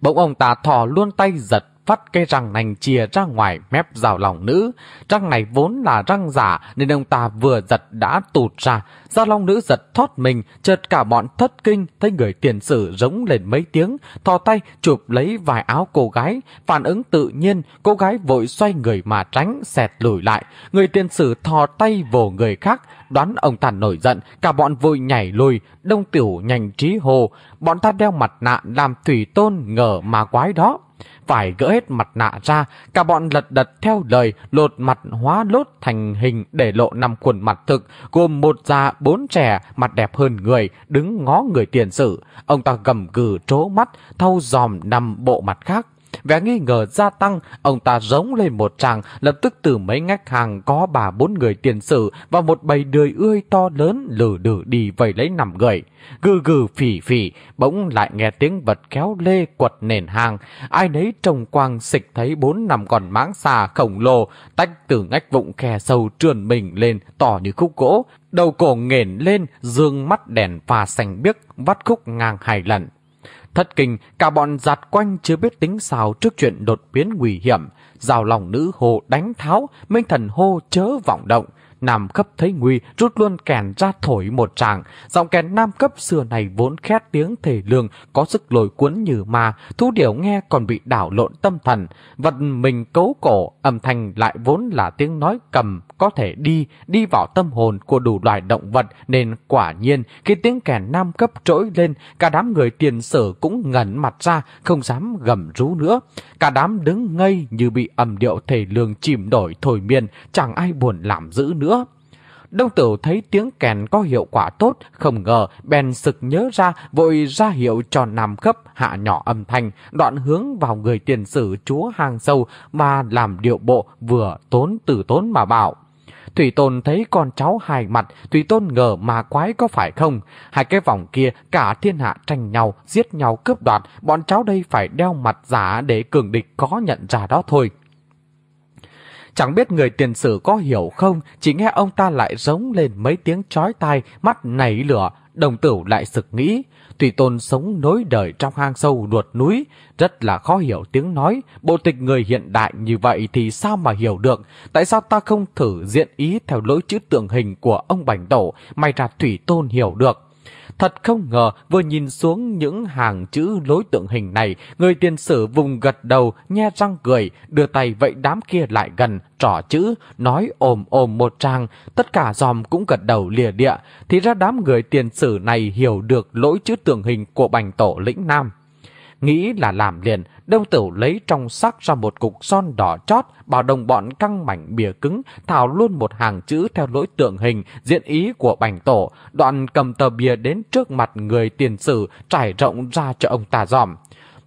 Bỗng ông ta thò luôn tay giật phát cây răng nành chìa ra ngoài mép rào lòng nữ. Răng này vốn là răng giả nên ông ta vừa giật đã tụt ra. Giao long nữ giật thoát mình, chợt cả bọn thất kinh thấy người tiền sử rống lên mấy tiếng, thò tay chụp lấy vài áo cô gái. Phản ứng tự nhiên, cô gái vội xoay người mà tránh, xẹt lùi lại. Người tiền sử thò tay vồ người khác, đoán ông ta nổi giận, cả bọn vội nhảy lùi, đông tiểu nhanh trí hồ. Bọn ta đeo mặt nạ làm thủy tôn ngờ mà quái đó phải gỡ hết mặt nạ ra, cả bọn lật đật theo lời lột mặt hóa lốt thành hình để lộ năm khuôn mặt thực, gồm một già bốn trẻ, mặt đẹp hơn người, đứng ngó người tiền sử. Ông ta gầm gừ trố mắt, thâu dòm năm bộ mặt khác. Vẻ nghi ngờ gia tăng, ông ta rống lên một tràng, lập tức từ mấy ngách hàng có bà bốn người tiền sử và một bầy đười ươi to lớn lử đử đi vầy lấy nằm người. Gừ gừ phỉ phỉ, bỗng lại nghe tiếng vật kéo lê quật nền hàng. Ai nấy trông quang xịch thấy bốn nằm còn máng xà khổng lồ, tách từ ngách vụng khe sâu trườn mình lên, tỏ như khúc gỗ. Đầu cổ nghển lên, dương mắt đèn pha xanh biếc, vắt khúc ngang hai lần. Thất kinh, cả bọn giặt quanh chưa biết tính sao trước chuyện đột biến nguy hiểm. Rào lòng nữ hồ đánh tháo, minh thần hô chớ vọng động. Nam cấp thấy nguy, rút luôn kèn ra thổi một tràng. Giọng kèn nam cấp xưa này vốn khét tiếng thể lương, có sức lồi cuốn như ma, thu điểu nghe còn bị đảo lộn tâm thần. Vật mình cấu cổ, âm thanh lại vốn là tiếng nói cầm, có thể đi, đi vào tâm hồn của đủ loài động vật, nên quả nhiên khi tiếng kèn nam cấp trỗi lên, cả đám người tiền sử cũng ngẩn mặt ra, không dám gầm rú nữa. Cả đám đứng ngây như bị âm điệu thể lương chìm đổi thổi miên, chẳng ai buồn làm giữ nữa. Đông tử thấy tiếng kèn có hiệu quả tốt, không ngờ, bèn sực nhớ ra, vội ra hiệu cho nam cấp hạ nhỏ âm thanh, đoạn hướng vào người tiền sử chúa hang sâu mà làm điệu bộ vừa tốn từ tốn mà bảo. Thủy Tôn thấy con cháu hài mặt, Thủy Tôn ngờ mà quái có phải không? Hai cái vòng kia cả thiên hạ tranh nhau, giết nhau cướp đoạt, bọn cháu đây phải đeo mặt giả để cường địch có nhận ra đó thôi. Chẳng biết người tiền sử có hiểu không, chỉ nghe ông ta lại giống lên mấy tiếng chói tai, mắt nảy lửa, đồng tử lại sực nghĩ. Tùy tôn sống nối đời trong hang sâu ruột núi, rất là khó hiểu tiếng nói. Bộ tịch người hiện đại như vậy thì sao mà hiểu được? Tại sao ta không thử diện ý theo lối chữ tượng hình của ông bảnh Tổ, may ra Thủy Tôn hiểu được? Thật không ngờ vừa nhìn xuống những hàng chữ lối tượng hình này, người tiền sử vùng gật đầu, nhe răng cười, đưa tay vậy đám kia lại gần, trỏ chữ, nói ồm ồm một trang, tất cả dòm cũng gật đầu lìa địa, thì ra đám người tiền sử này hiểu được lỗi chữ tượng hình của bành tổ lĩnh Nam. Nghĩ là làm liền, đông tửu lấy trong sắc ra một cục son đỏ chót, bảo đồng bọn căng mảnh bìa cứng, thảo luôn một hàng chữ theo lỗi tượng hình, diện ý của bành tổ, đoạn cầm tờ bìa đến trước mặt người tiền sử, trải rộng ra cho ông ta dòm.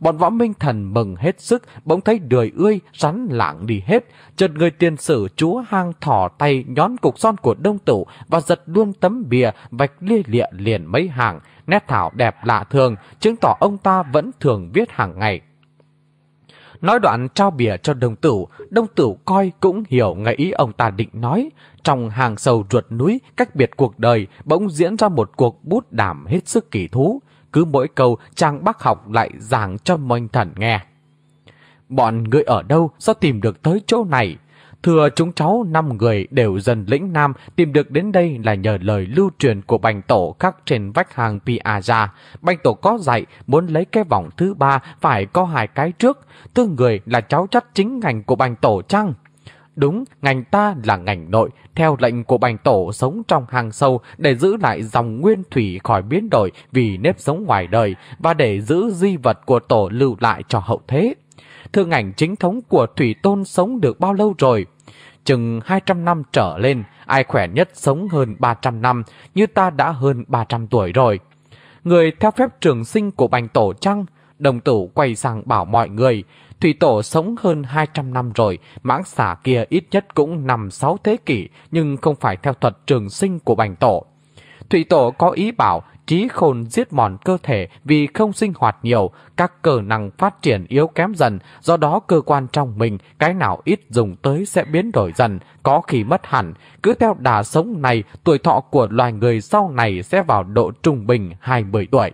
Bọn võ minh thần mừng hết sức, bỗng thấy đười ươi, rắn lạng đi hết. Chợt người tiền sử chúa hang thỏ tay nhón cục son của đông tử và giật luôn tấm bìa, vạch lia lịa liền mấy hàng. Nét thảo đẹp lạ thường, chứng tỏ ông ta vẫn thường viết hàng ngày. Nói đoạn trao bìa cho đồng tử, đông tử coi cũng hiểu ngay ý ông ta định nói. Trong hàng sầu ruột núi, cách biệt cuộc đời, bỗng diễn ra một cuộc bút đảm hết sức kỳ thú. Cứ mỗi câu, trang bác học lại giảng cho Minh Thần nghe. Bọn người ở đâu, sao tìm được tới chỗ này? Thừa chúng cháu năm người đều dần lĩnh nam tìm được đến đây là nhờ lời lưu truyền của bành tổ khắc trên vách hàng Piazza. Bành tổ có dạy muốn lấy cái vòng thứ ba phải có hai cái trước. tương người là cháu chắc chính ngành của bành tổ chăng? Đúng, ngành ta là ngành nội, theo lệnh của bành tổ sống trong hang sâu để giữ lại dòng nguyên thủy khỏi biến đổi vì nếp sống ngoài đời và để giữ di vật của tổ lưu lại cho hậu thế. Thương ảnh chính thống của Thủy Tôn sống được bao lâu rồi? Chừng 200 năm trở lên, ai khỏe nhất sống hơn 300 năm, như ta đã hơn 300 tuổi rồi. Người theo phép trường sinh của bành tổ trăng, đồng tử quay sang bảo mọi người, Thủy Tổ sống hơn 200 năm rồi, mãng xả kia ít nhất cũng nằm 6 thế kỷ, nhưng không phải theo thuật trường sinh của Bành Tổ. Thủy Tổ có ý bảo trí khôn giết mòn cơ thể vì không sinh hoạt nhiều, các cơ năng phát triển yếu kém dần, do đó cơ quan trong mình cái nào ít dùng tới sẽ biến đổi dần, có khi mất hẳn. Cứ theo đà sống này, tuổi thọ của loài người sau này sẽ vào độ trung bình 20 tuổi.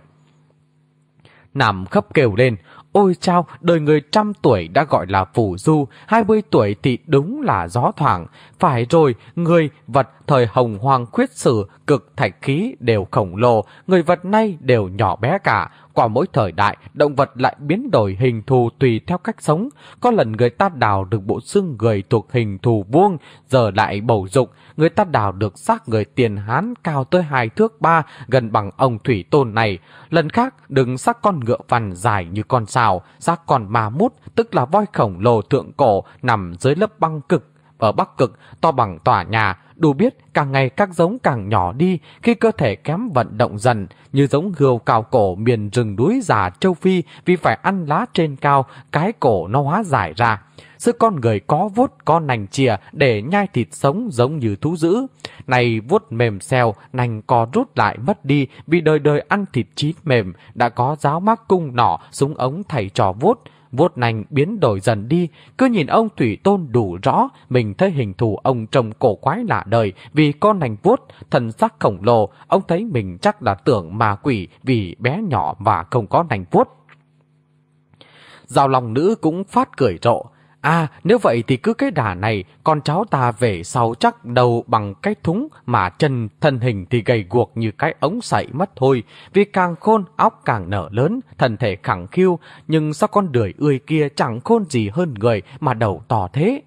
Nằm khắp kêu lên, Ôi chao, đời người trăm tuổi đã gọi là phủ du, hai mươi tuổi thì đúng là gió thoảng. Phải rồi, người, vật thời hồng hoàng khuyết sử, cực thạch khí đều khổng lồ, người vật nay đều nhỏ bé cả. Qua mỗi thời đại, động vật lại biến đổi hình thù tùy theo cách sống. Có lần người ta đào được bộ xương người thuộc hình thù vuông, giờ lại bầu dục. Người ta đào được xác người tiền hán cao tới hai thước ba, gần bằng ông thủy tôn này. Lần khác, đừng xác con ngựa vằn dài như con sào, xác con ma mút, tức là voi khổng lồ thượng cổ, nằm dưới lớp băng cực ở Bắc Cực to bằng tòa nhà, đủ biết càng ngày các giống càng nhỏ đi khi cơ thể kém vận động dần, như giống hươu cao cổ miền rừng núi già châu Phi vì phải ăn lá trên cao, cái cổ nó hóa giải ra. Sự con người có vuốt có nành chìa để nhai thịt sống giống như thú dữ. Này vuốt mềm xeo, nành co rút lại mất đi vì đời đời ăn thịt chín mềm, đã có giáo mắc cung nỏ, súng ống thầy trò vuốt vuốt nành biến đổi dần đi, cứ nhìn ông Thủy Tôn đủ rõ, mình thấy hình thù ông trông cổ quái lạ đời vì con nành vuốt, thần sắc khổng lồ, ông thấy mình chắc là tưởng ma quỷ vì bé nhỏ và không có nành vuốt. Giao lòng nữ cũng phát cười rộ, À, nếu vậy thì cứ cái đà này, con cháu ta về sau chắc đầu bằng cái thúng mà chân thân hình thì gầy guộc như cái ống sậy mất thôi. Vì càng khôn, óc càng nở lớn, thân thể khẳng khiu, nhưng sao con đười ươi kia chẳng khôn gì hơn người mà đầu to thế.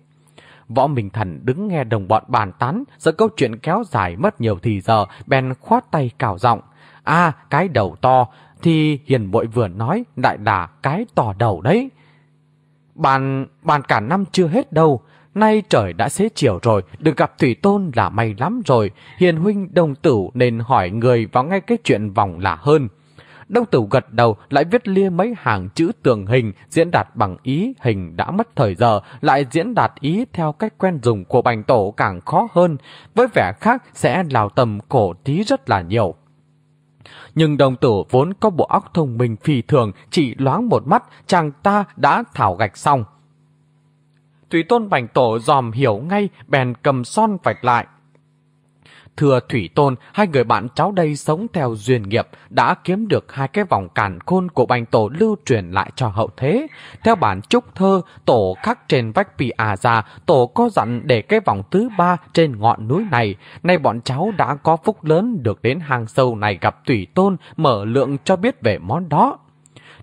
Võ Minh Thần đứng nghe đồng bọn bàn tán, sợ câu chuyện kéo dài mất nhiều thì giờ, bèn khoát tay cào giọng. À, cái đầu to, thì hiền bội vừa nói, đại đà cái to đầu đấy. Bàn, bàn cả năm chưa hết đâu. Nay trời đã xế chiều rồi, được gặp Thủy Tôn là may lắm rồi. Hiền huynh đồng tử nên hỏi người vào ngay cái chuyện vòng là hơn. Đông tử gật đầu lại viết lia mấy hàng chữ tường hình diễn đạt bằng ý hình đã mất thời giờ lại diễn đạt ý theo cách quen dùng của bành tổ càng khó hơn với vẻ khác sẽ lào tầm cổ tí rất là nhiều. Nhưng đồng tử vốn có bộ óc thông minh phi thường, chỉ loáng một mắt, chàng ta đã thảo gạch xong. Thủy tôn bành tổ dòm hiểu ngay, bèn cầm son vạch lại. Thừa Thủy Tôn, hai người bạn cháu đây sống theo duyên nghiệp, đã kiếm được hai cái vòng cản khôn của bành tổ lưu truyền lại cho hậu thế. Theo bản trúc thơ, tổ khắc trên vách Pì À ra, tổ có dặn để cái vòng thứ ba trên ngọn núi này. Nay bọn cháu đã có phúc lớn được đến hang sâu này gặp Thủy Tôn, mở lượng cho biết về món đó.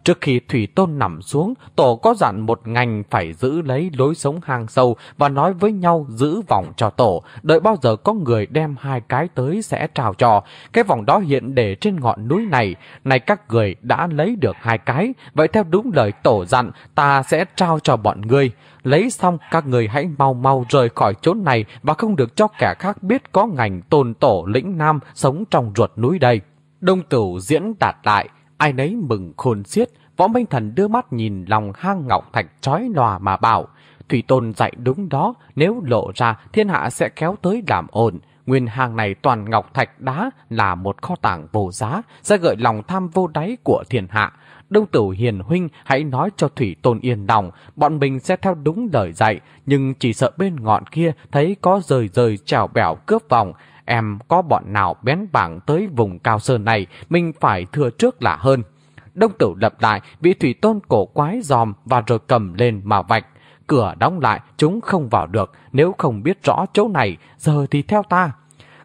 Trước khi Thủy Tôn nằm xuống, tổ có dặn một ngành phải giữ lấy lối sống hang sâu và nói với nhau giữ vòng cho tổ. Đợi bao giờ có người đem hai cái tới sẽ trao cho. Cái vòng đó hiện để trên ngọn núi này. Này các người đã lấy được hai cái, vậy theo đúng lời tổ dặn, ta sẽ trao cho bọn ngươi. Lấy xong các người hãy mau mau rời khỏi chốn này và không được cho kẻ khác biết có ngành tôn tổ lĩnh nam sống trong ruột núi đây. Đông tử diễn đạt lại, ai nấy mừng khôn xiết, võ minh thần đưa mắt nhìn lòng hang ngọc thạch trói lòa mà bảo, Thủy Tôn dạy đúng đó, nếu lộ ra thiên hạ sẽ kéo tới làm ổn. Nguyên hàng này toàn ngọc thạch đá là một kho tàng vô giá, sẽ gợi lòng tham vô đáy của thiên hạ. Đông tử hiền huynh hãy nói cho Thủy Tôn yên lòng, bọn mình sẽ theo đúng lời dạy, nhưng chỉ sợ bên ngọn kia thấy có rời rời trèo bẻo cướp vòng. Em có bọn nào bén bảng tới vùng cao sơn này, mình phải thừa trước là hơn. Đông tử lập lại, vị thủy tôn cổ quái dòm và rồi cầm lên mà vạch. cửa đóng lại, chúng không vào được, nếu không biết rõ chỗ này, giờ thì theo ta.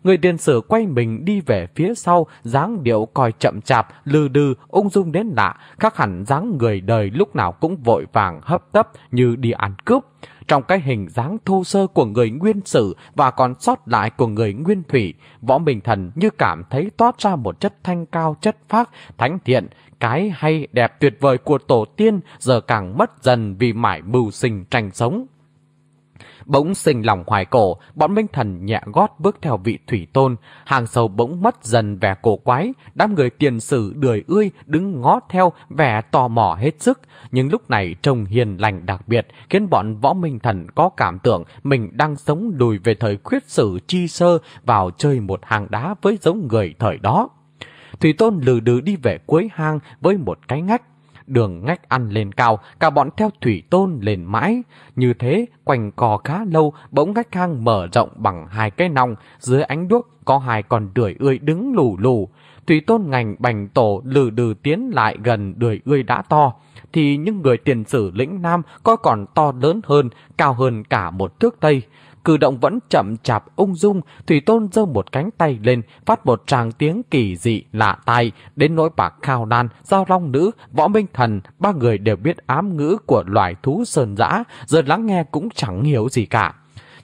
Người tiền sử quay mình đi về phía sau, dáng điệu coi chậm chạp, lư đư, ung dung đến lạ, khác hẳn dáng người đời lúc nào cũng vội vàng hấp tấp như đi ăn cướp. Trong cái hình dáng thô sơ của người nguyên sử và còn sót lại của người nguyên thủy, võ bình thần như cảm thấy toát ra một chất thanh cao chất phác, thánh thiện, cái hay đẹp tuyệt vời của tổ tiên giờ càng mất dần vì mải mưu sinh tranh sống. Bỗng sinh lòng hoài cổ, bọn Minh Thần nhẹ gót bước theo vị thủy tôn, hàng sầu bỗng mất dần vẻ cổ quái, đám người tiền sử đười ươi đứng ngó theo vẻ tò mò hết sức, nhưng lúc này trông hiền lành đặc biệt, khiến bọn võ Minh Thần có cảm tưởng mình đang sống lùi về thời khuyết sử chi sơ vào chơi một hàng đá với giống người thời đó. Thủy Tôn lừ đừ đi về cuối hang với một cái ngách. Đường ngách ăn lên cao, cả bọn theo Thủy Tôn lên mãi. Như thế, quanh cò khá lâu, bỗng ngách hang mở rộng bằng hai cái nòng. Dưới ánh đuốc có hai con đười ươi đứng lù lù. Thủy Tôn ngành bành tổ lừ đừ tiến lại gần đười ươi đã to thì những người tiền sử lĩnh Nam có còn to lớn hơn, cao hơn cả một thước Tây cử động vẫn chậm chạp ung dung, Thủy Tôn giơ một cánh tay lên, phát một tràng tiếng kỳ dị lạ tai, đến nỗi bạc khao đan, giao long nữ, võ minh thần, ba người đều biết ám ngữ của loài thú sơn dã, giờ lắng nghe cũng chẳng hiểu gì cả.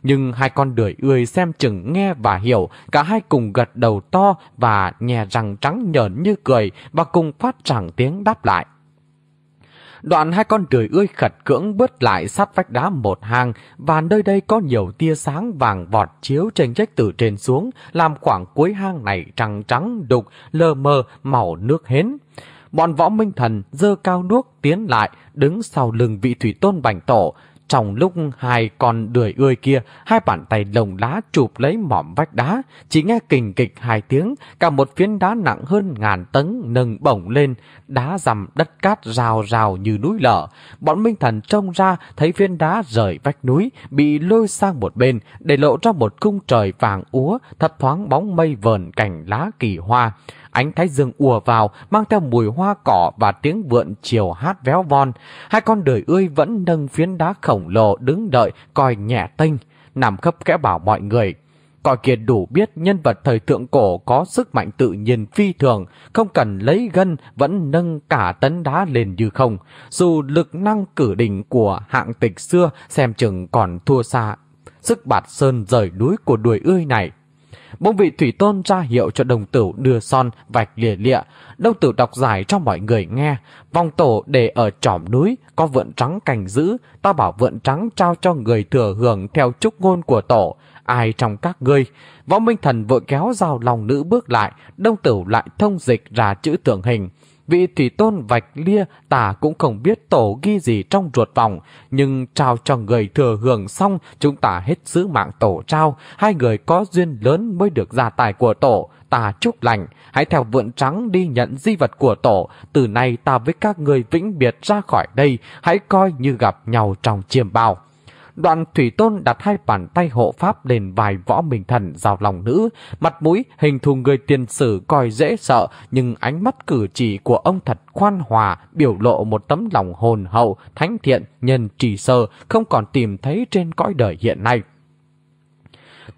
Nhưng hai con đười ươi xem chừng nghe và hiểu, cả hai cùng gật đầu to và nhè răng trắng nhờn như cười và cùng phát tràng tiếng đáp lại. Đoạn hai con rười ươi khật cưỡng bước lại sát vách đá một hang, và nơi đây có nhiều tia sáng vàng vọt chiếu trên trách từ trên xuống, làm khoảng cuối hang này trắng trắng, đục lờ mờ màu nước hến. Bọn võ minh thần dơ cao đuốc tiến lại, đứng sau lưng vị thủy tôn bành tổ trong lúc hai con đười ươi kia, hai bàn tay lồng lá chụp lấy mỏm vách đá, chỉ nghe kình kịch hai tiếng, cả một phiến đá nặng hơn ngàn tấn nâng bổng lên, đá rằm đất cát rào rào như núi lở. Bọn Minh Thần trông ra thấy phiến đá rời vách núi, bị lôi sang một bên, để lộ ra một cung trời vàng úa, thật thoáng bóng mây vờn cảnh lá kỳ hoa ánh thái dương ùa vào, mang theo mùi hoa cỏ và tiếng vượn chiều hát véo von. Hai con đời ươi vẫn nâng phiến đá khổng lồ đứng đợi, coi nhẹ tinh, nằm khấp kẽ bảo mọi người. Coi kiệt đủ biết nhân vật thời thượng cổ có sức mạnh tự nhiên phi thường, không cần lấy gân vẫn nâng cả tấn đá lên như không. Dù lực năng cử đỉnh của hạng tịch xưa xem chừng còn thua xa sức bạt sơn rời núi của đuổi ươi này. Bông vị thủy tôn ra hiệu cho đồng tử đưa son vạch lìa lịa. Đồng tử đọc giải cho mọi người nghe. Vòng tổ để ở trỏm núi, có vượn trắng cành giữ. Ta bảo vượn trắng trao cho người thừa hưởng theo chúc ngôn của tổ. Ai trong các ngươi? Võ Minh Thần vội kéo dao lòng nữ bước lại. Đông tử lại thông dịch ra chữ tượng hình. Vị thủy tôn vạch lia tả cũng không biết tổ ghi gì trong ruột vòng, nhưng trao cho người thừa hưởng xong chúng ta hết sứ mạng tổ trao, hai người có duyên lớn mới được gia tài của tổ, ta chúc lành, hãy theo vượn trắng đi nhận di vật của tổ, từ nay ta với các người vĩnh biệt ra khỏi đây, hãy coi như gặp nhau trong chiêm bao. Đoạn thủy tôn đặt hai bàn tay hộ pháp lên vài võ bình thần rào lòng nữ, mặt mũi hình thù người tiền sử coi dễ sợ, nhưng ánh mắt cử chỉ của ông thật khoan hòa, biểu lộ một tấm lòng hồn hậu, thánh thiện, nhân trì sơ, không còn tìm thấy trên cõi đời hiện nay.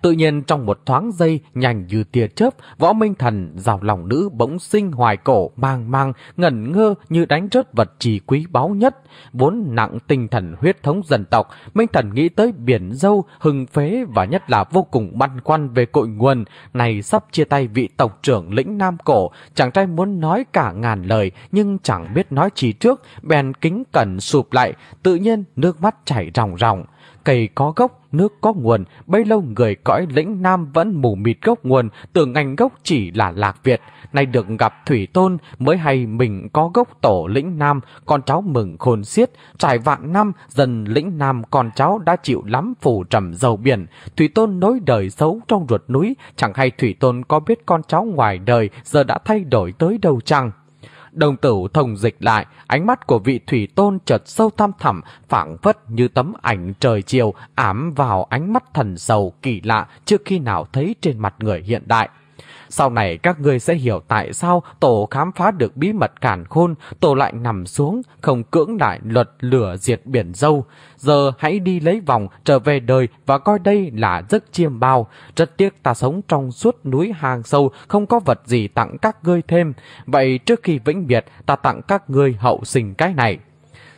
Tự nhiên trong một thoáng giây nhanh như tia chớp, võ minh thần rào lòng nữ bỗng sinh hoài cổ mang mang, ngẩn ngơ như đánh rớt vật trì quý báu nhất. Vốn nặng tinh thần huyết thống dân tộc, minh thần nghĩ tới biển dâu, hừng phế và nhất là vô cùng băn khoăn về cội nguồn. Này sắp chia tay vị tộc trưởng lĩnh Nam Cổ, chàng trai muốn nói cả ngàn lời nhưng chẳng biết nói chi trước, bèn kính cẩn sụp lại, tự nhiên nước mắt chảy ròng ròng cây có gốc, nước có nguồn, bấy lâu người cõi lĩnh Nam vẫn mù mịt gốc nguồn, tưởng ngành gốc chỉ là lạc Việt. Nay được gặp Thủy Tôn mới hay mình có gốc tổ lĩnh Nam, con cháu mừng khôn xiết, trải vạn năm, dần lĩnh Nam con cháu đã chịu lắm phủ trầm dầu biển. Thủy Tôn nối đời xấu trong ruột núi, chẳng hay Thủy Tôn có biết con cháu ngoài đời giờ đã thay đổi tới đâu chăng? Đồng tử thông dịch lại, ánh mắt của vị thủy tôn chợt sâu thăm thẳm, phảng phất như tấm ảnh trời chiều ám vào ánh mắt thần sầu kỳ lạ trước khi nào thấy trên mặt người hiện đại. Sau này các ngươi sẽ hiểu tại sao tổ khám phá được bí mật cản khôn, tổ lại nằm xuống, không cưỡng lại luật lửa diệt biển dâu. Giờ hãy đi lấy vòng, trở về đời và coi đây là giấc chiêm bao. Rất tiếc ta sống trong suốt núi hàng sâu, không có vật gì tặng các ngươi thêm. Vậy trước khi vĩnh biệt, ta tặng các ngươi hậu sinh cái này.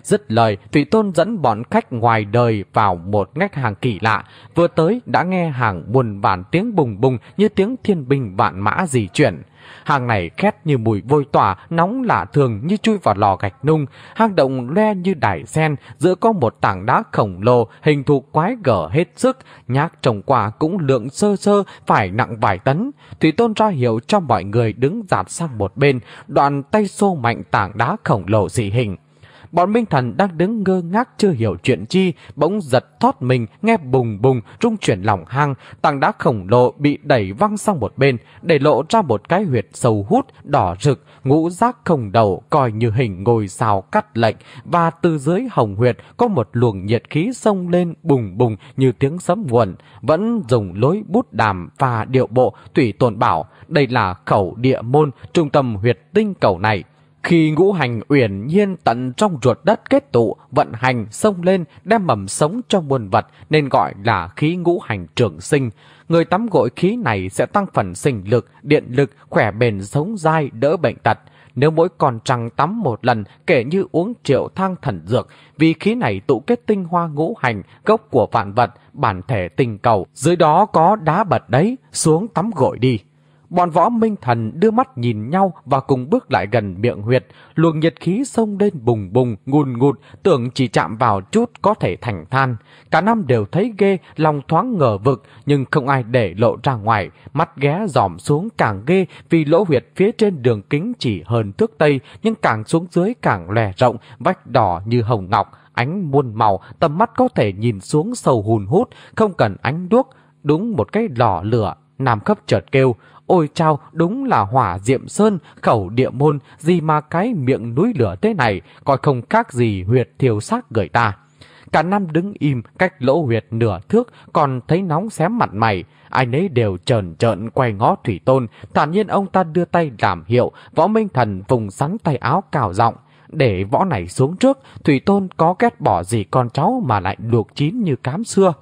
Dứt lời, Thủy Tôn dẫn bọn khách ngoài đời vào một ngách hàng kỳ lạ. Vừa tới đã nghe hàng buồn bản tiếng bùng bùng như tiếng thiên binh vạn mã di chuyển. Hàng này khét như mùi vôi tỏa, nóng lạ thường như chui vào lò gạch nung. Hang động le như đài sen, giữa có một tảng đá khổng lồ, hình thù quái gở hết sức. Nhác trồng quả cũng lượng sơ sơ, phải nặng vài tấn. Thủy Tôn ra hiệu cho mọi người đứng giạt sang một bên, đoạn tay xô mạnh tảng đá khổng lồ dị hình. Bọn Minh Thần đang đứng ngơ ngác chưa hiểu chuyện chi, bỗng giật thoát mình, nghe bùng bùng, rung chuyển lòng hang, tảng đá khổng lồ bị đẩy văng sang một bên, để lộ ra một cái huyệt sầu hút, đỏ rực, ngũ giác không đầu, coi như hình ngồi xào cắt lệnh, và từ dưới hồng huyệt có một luồng nhiệt khí sông lên bùng bùng như tiếng sấm nguồn, vẫn dùng lối bút đàm và điệu bộ, tùy tồn bảo, đây là khẩu địa môn, trung tâm huyệt tinh cầu này. Khi ngũ hành uyển nhiên tận trong ruột đất kết tụ, vận hành, sông lên, đem mầm sống cho muôn vật nên gọi là khí ngũ hành trường sinh. Người tắm gội khí này sẽ tăng phần sinh lực, điện lực, khỏe bền sống dai, đỡ bệnh tật. Nếu mỗi con trăng tắm một lần kể như uống triệu thang thần dược, vì khí này tụ kết tinh hoa ngũ hành, gốc của vạn vật, bản thể tinh cầu. Dưới đó có đá bật đấy, xuống tắm gội đi. Bọn võ minh thần đưa mắt nhìn nhau và cùng bước lại gần miệng huyệt, luồng nhiệt khí sông lên bùng bùng, ngùn ngụt, tưởng chỉ chạm vào chút có thể thành than. Cả năm đều thấy ghê, lòng thoáng ngờ vực, nhưng không ai để lộ ra ngoài, mắt ghé dòm xuống càng ghê vì lỗ huyệt phía trên đường kính chỉ hơn thước tây, nhưng càng xuống dưới càng lè rộng, vách đỏ như hồng ngọc, ánh muôn màu, tầm mắt có thể nhìn xuống sâu hùn hút, không cần ánh đuốc, đúng một cái lò lửa. Nam khấp chợt kêu, Ôi chao, đúng là hỏa diệm sơn, khẩu địa môn, gì mà cái miệng núi lửa thế này, coi không khác gì huyệt thiêu xác người ta. Cả năm đứng im cách lỗ huyệt nửa thước, còn thấy nóng xém mặt mày. Ai nấy đều trờn trợn quay ngó thủy tôn, thản nhiên ông ta đưa tay làm hiệu, võ minh thần vùng sắn tay áo cào giọng Để võ này xuống trước, thủy tôn có ghét bỏ gì con cháu mà lại luộc chín như cám xưa.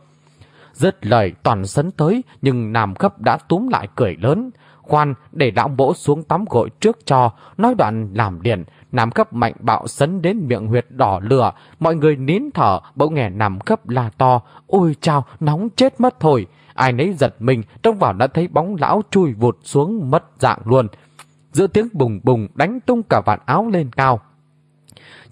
Dứt lời toàn sấn tới, nhưng Nam Khấp đã túm lại cười lớn. Khoan, để lão bỗ xuống tắm gội trước cho, nói đoạn làm điện. Nam Khấp mạnh bạo sấn đến miệng huyệt đỏ lửa. Mọi người nín thở, bỗng nghe Nam Khấp la to. Ôi chao, nóng chết mất thôi. Ai nấy giật mình, trông vào đã thấy bóng lão chui vụt xuống mất dạng luôn. Giữa tiếng bùng bùng đánh tung cả vạt áo lên cao.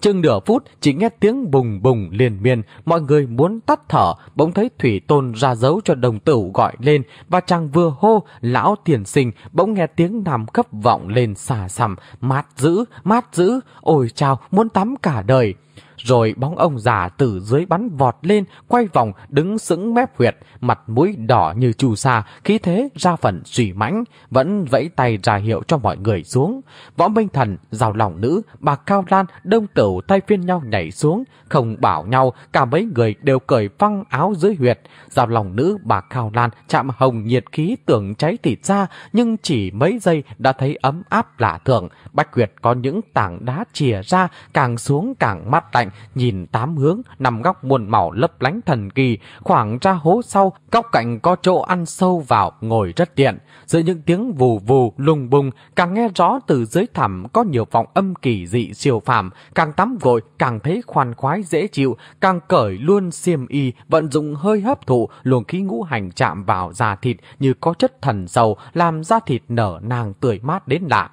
Chừng nửa phút chỉ nghe tiếng bùng bùng liền miên, mọi người muốn tắt thở, bỗng thấy Thủy Tôn ra dấu cho đồng tử gọi lên. Và chàng vừa hô, lão tiền sinh, bỗng nghe tiếng nằm cấp vọng lên xà xằm, mát dữ, mát dữ, ôi chào, muốn tắm cả đời. Rồi bóng ông già từ dưới bắn vọt lên, quay vòng, đứng sững mép huyệt, mặt mũi đỏ như chu sa, khí thế ra phần suy mãnh, vẫn vẫy tay ra hiệu cho mọi người xuống. Võ Minh Thần, rào lòng nữ, bà Cao Lan, đông tửu tay phiên nhau nhảy xuống, không bảo nhau, cả mấy người đều cởi phăng áo dưới huyệt. Rào lòng nữ, bà Cao Lan chạm hồng nhiệt khí tưởng cháy thịt ra, nhưng chỉ mấy giây đã thấy ấm áp lạ thường. Bách huyệt có những tảng đá chìa ra, càng xuống càng mắt lạnh, nhìn tám hướng, nằm góc muôn màu lấp lánh thần kỳ, khoảng ra hố sau, góc cạnh có chỗ ăn sâu vào, ngồi rất tiện. Giữa những tiếng vù vù, lùng bùng, càng nghe rõ từ dưới thẳm có nhiều vọng âm kỳ dị siêu phàm, càng tắm gội, càng thấy khoan khoái dễ chịu, càng cởi luôn xiêm y, vận dụng hơi hấp thụ, luồng khí ngũ hành chạm vào da thịt như có chất thần dầu, làm da thịt nở nàng tươi mát đến lạ.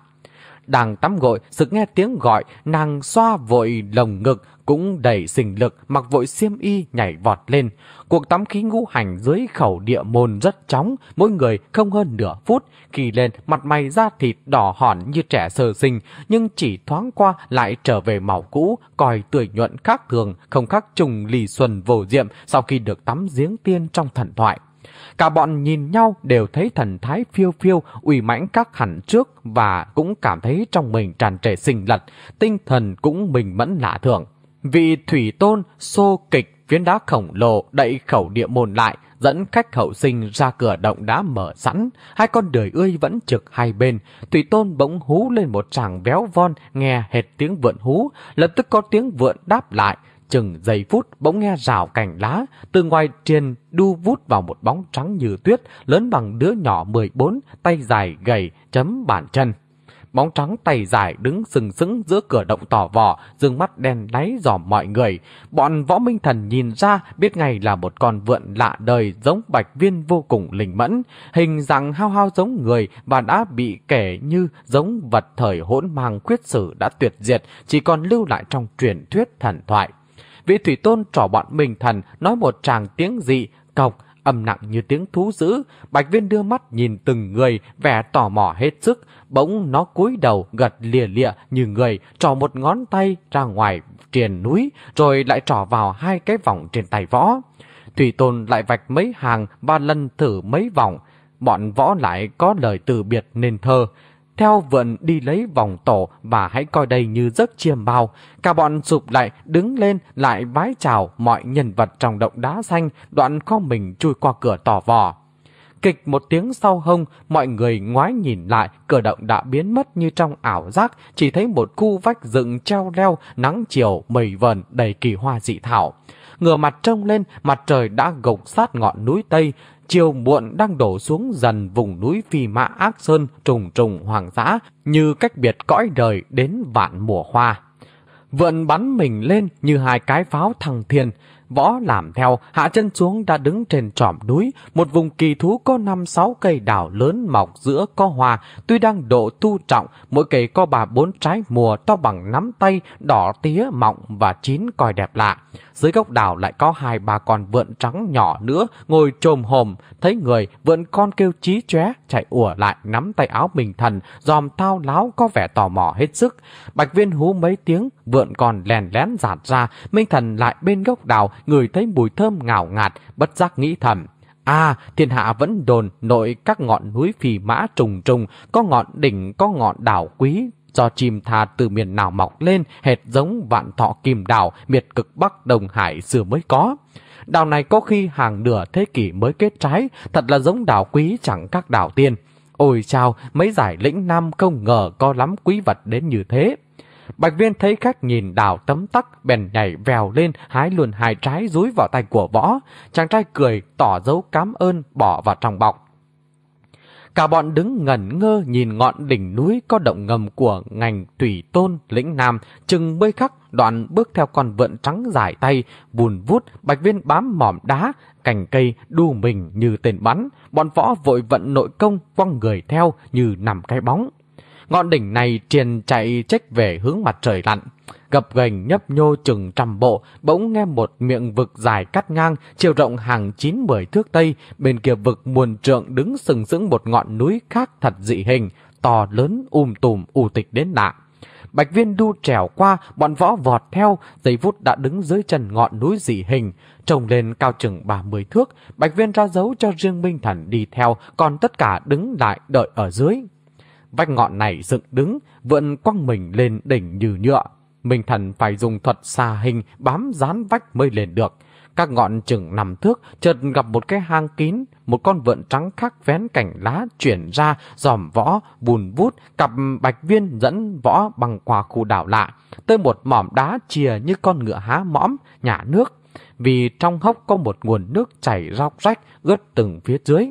Đang tắm gội, sực nghe tiếng gọi, nàng xoa vội lồng ngực, cũng đầy sinh lực, mặc vội xiêm y nhảy vọt lên. Cuộc tắm khí ngũ hành dưới khẩu địa môn rất chóng, mỗi người không hơn nửa phút. Khi lên, mặt mày da thịt đỏ hòn như trẻ sơ sinh, nhưng chỉ thoáng qua lại trở về màu cũ, coi tươi nhuận khác thường, không khác trùng lì xuân vô diệm sau khi được tắm giếng tiên trong thần thoại. Cả bọn nhìn nhau đều thấy thần thái phiêu phiêu, ủy mãnh các hẳn trước và cũng cảm thấy trong mình tràn trề sinh lật, tinh thần cũng bình mẫn lạ thường. Vị thủy tôn xô kịch phiến đá khổng lồ đậy khẩu địa môn lại, dẫn khách hậu sinh ra cửa động đá mở sẵn, hai con đời ươi vẫn trực hai bên. Thủy Tôn bỗng hú lên một tràng véo von, nghe hệt tiếng vượn hú, lập tức có tiếng vượn đáp lại. Chừng giây phút bỗng nghe rào cành lá, từ ngoài trên đu vút vào một bóng trắng như tuyết, lớn bằng đứa nhỏ 14, tay dài gầy, chấm bàn chân bóng trắng tay dài đứng sừng sững giữa cửa động tỏ vỏ dương mắt đen láy dòm mọi người. Bọn võ minh thần nhìn ra biết ngay là một con vượn lạ đời giống bạch viên vô cùng linh mẫn, hình dạng hao hao giống người và đã bị kể như giống vật thời hỗn mang quyết sử đã tuyệt diệt, chỉ còn lưu lại trong truyền thuyết thần thoại. Vị thủy tôn trò bọn minh thần nói một tràng tiếng dị, cọc, âm nặng như tiếng thú dữ. Bạch viên đưa mắt nhìn từng người, vẻ tò mò hết sức. Bỗng nó cúi đầu gật lìa lịa như người, trò một ngón tay ra ngoài triền núi, rồi lại trò vào hai cái vòng trên tay võ. Thủy Tôn lại vạch mấy hàng và lần thử mấy vòng. Bọn võ lại có lời từ biệt nên thơ theo vượn đi lấy vòng tổ và hãy coi đây như giấc chiêm bao. Cả bọn sụp lại, đứng lên, lại vái chào mọi nhân vật trong động đá xanh, đoạn kho mình chui qua cửa tỏ vò. Kịch một tiếng sau hông, mọi người ngoái nhìn lại, cửa động đã biến mất như trong ảo giác, chỉ thấy một khu vách dựng treo leo, nắng chiều, mây vần đầy kỳ hoa dị thảo. Ngửa mặt trông lên, mặt trời đã gục sát ngọn núi Tây, chiều muộn đang đổ xuống dần vùng núi phi mã ác sơn trùng trùng hoàng dã như cách biệt cõi đời đến vạn mùa hoa. Vượn bắn mình lên như hai cái pháo thăng thiên, Võ làm theo, hạ chân xuống đã đứng trên trọm núi, một vùng kỳ thú có năm sáu cây đào lớn mọc giữa có hoa, tuy đang độ tu trọng, mỗi cây có bà bốn trái mùa to bằng nắm tay, đỏ tía, mọng và chín coi đẹp lạ. Dưới gốc đào lại có hai ba con vượn trắng nhỏ nữa, ngồi trồm hồm, thấy người, vượn con kêu chí chóe chạy ùa lại nắm tay áo bình thần, dòm thao láo có vẻ tò mò hết sức. Bạch viên hú mấy tiếng, vượn con lèn lén giạt ra, minh thần lại bên gốc đào, người thấy mùi thơm ngào ngạt, bất giác nghĩ thầm. À, thiên hạ vẫn đồn nội các ngọn núi phì mã trùng trùng, có ngọn đỉnh, có ngọn đảo quý, do chim thà từ miền nào mọc lên, hệt giống vạn thọ kim đảo, miệt cực Bắc Đồng Hải xưa mới có. Đảo này có khi hàng nửa thế kỷ mới kết trái, thật là giống đảo quý chẳng các đảo tiên. Ôi chao, mấy giải lĩnh Nam không ngờ có lắm quý vật đến như thế. Bạch viên thấy khách nhìn đào tấm tắc, bèn nhảy vèo lên, hái luôn hai trái rúi vào tay của võ. Chàng trai cười, tỏ dấu cảm ơn, bỏ vào trong bọc. Cả bọn đứng ngẩn ngơ nhìn ngọn đỉnh núi có động ngầm của ngành tùy tôn lĩnh nam, chừng bơi khắc đoạn bước theo con vượn trắng dài tay, bùn vút, bạch viên bám mỏm đá, cành cây đu mình như tên bắn, bọn võ vội vận nội công quăng người theo như nằm cái bóng. Ngọn đỉnh này triền chạy trách về hướng mặt trời lặn. Gập gành nhấp nhô chừng trăm bộ, bỗng nghe một miệng vực dài cắt ngang, chiều rộng hàng chín mười thước tây, bên kia vực muôn trượng đứng sừng sững một ngọn núi khác thật dị hình, to lớn um tùm u tịch đến lạ. Bạch viên đu trèo qua, bọn võ vọt theo, giây phút đã đứng dưới chân ngọn núi dị hình. trồng lên cao chừng 30 thước, bạch viên ra dấu cho riêng Minh Thần đi theo, còn tất cả đứng lại đợi ở dưới. Vách ngọn này dựng đứng, vượn quăng mình lên đỉnh như nhựa. Minh thần phải dùng thuật xà hình bám dán vách mới lên được. Các ngọn chừng nằm thước, chợt gặp một cái hang kín, một con vượn trắng khắc vén cảnh lá chuyển ra, dòm võ, bùn vút, cặp bạch viên dẫn võ bằng qua khu đảo lạ, tới một mỏm đá chìa như con ngựa há mõm, nhả nước. Vì trong hốc có một nguồn nước chảy róc rách, ướt từng phía dưới.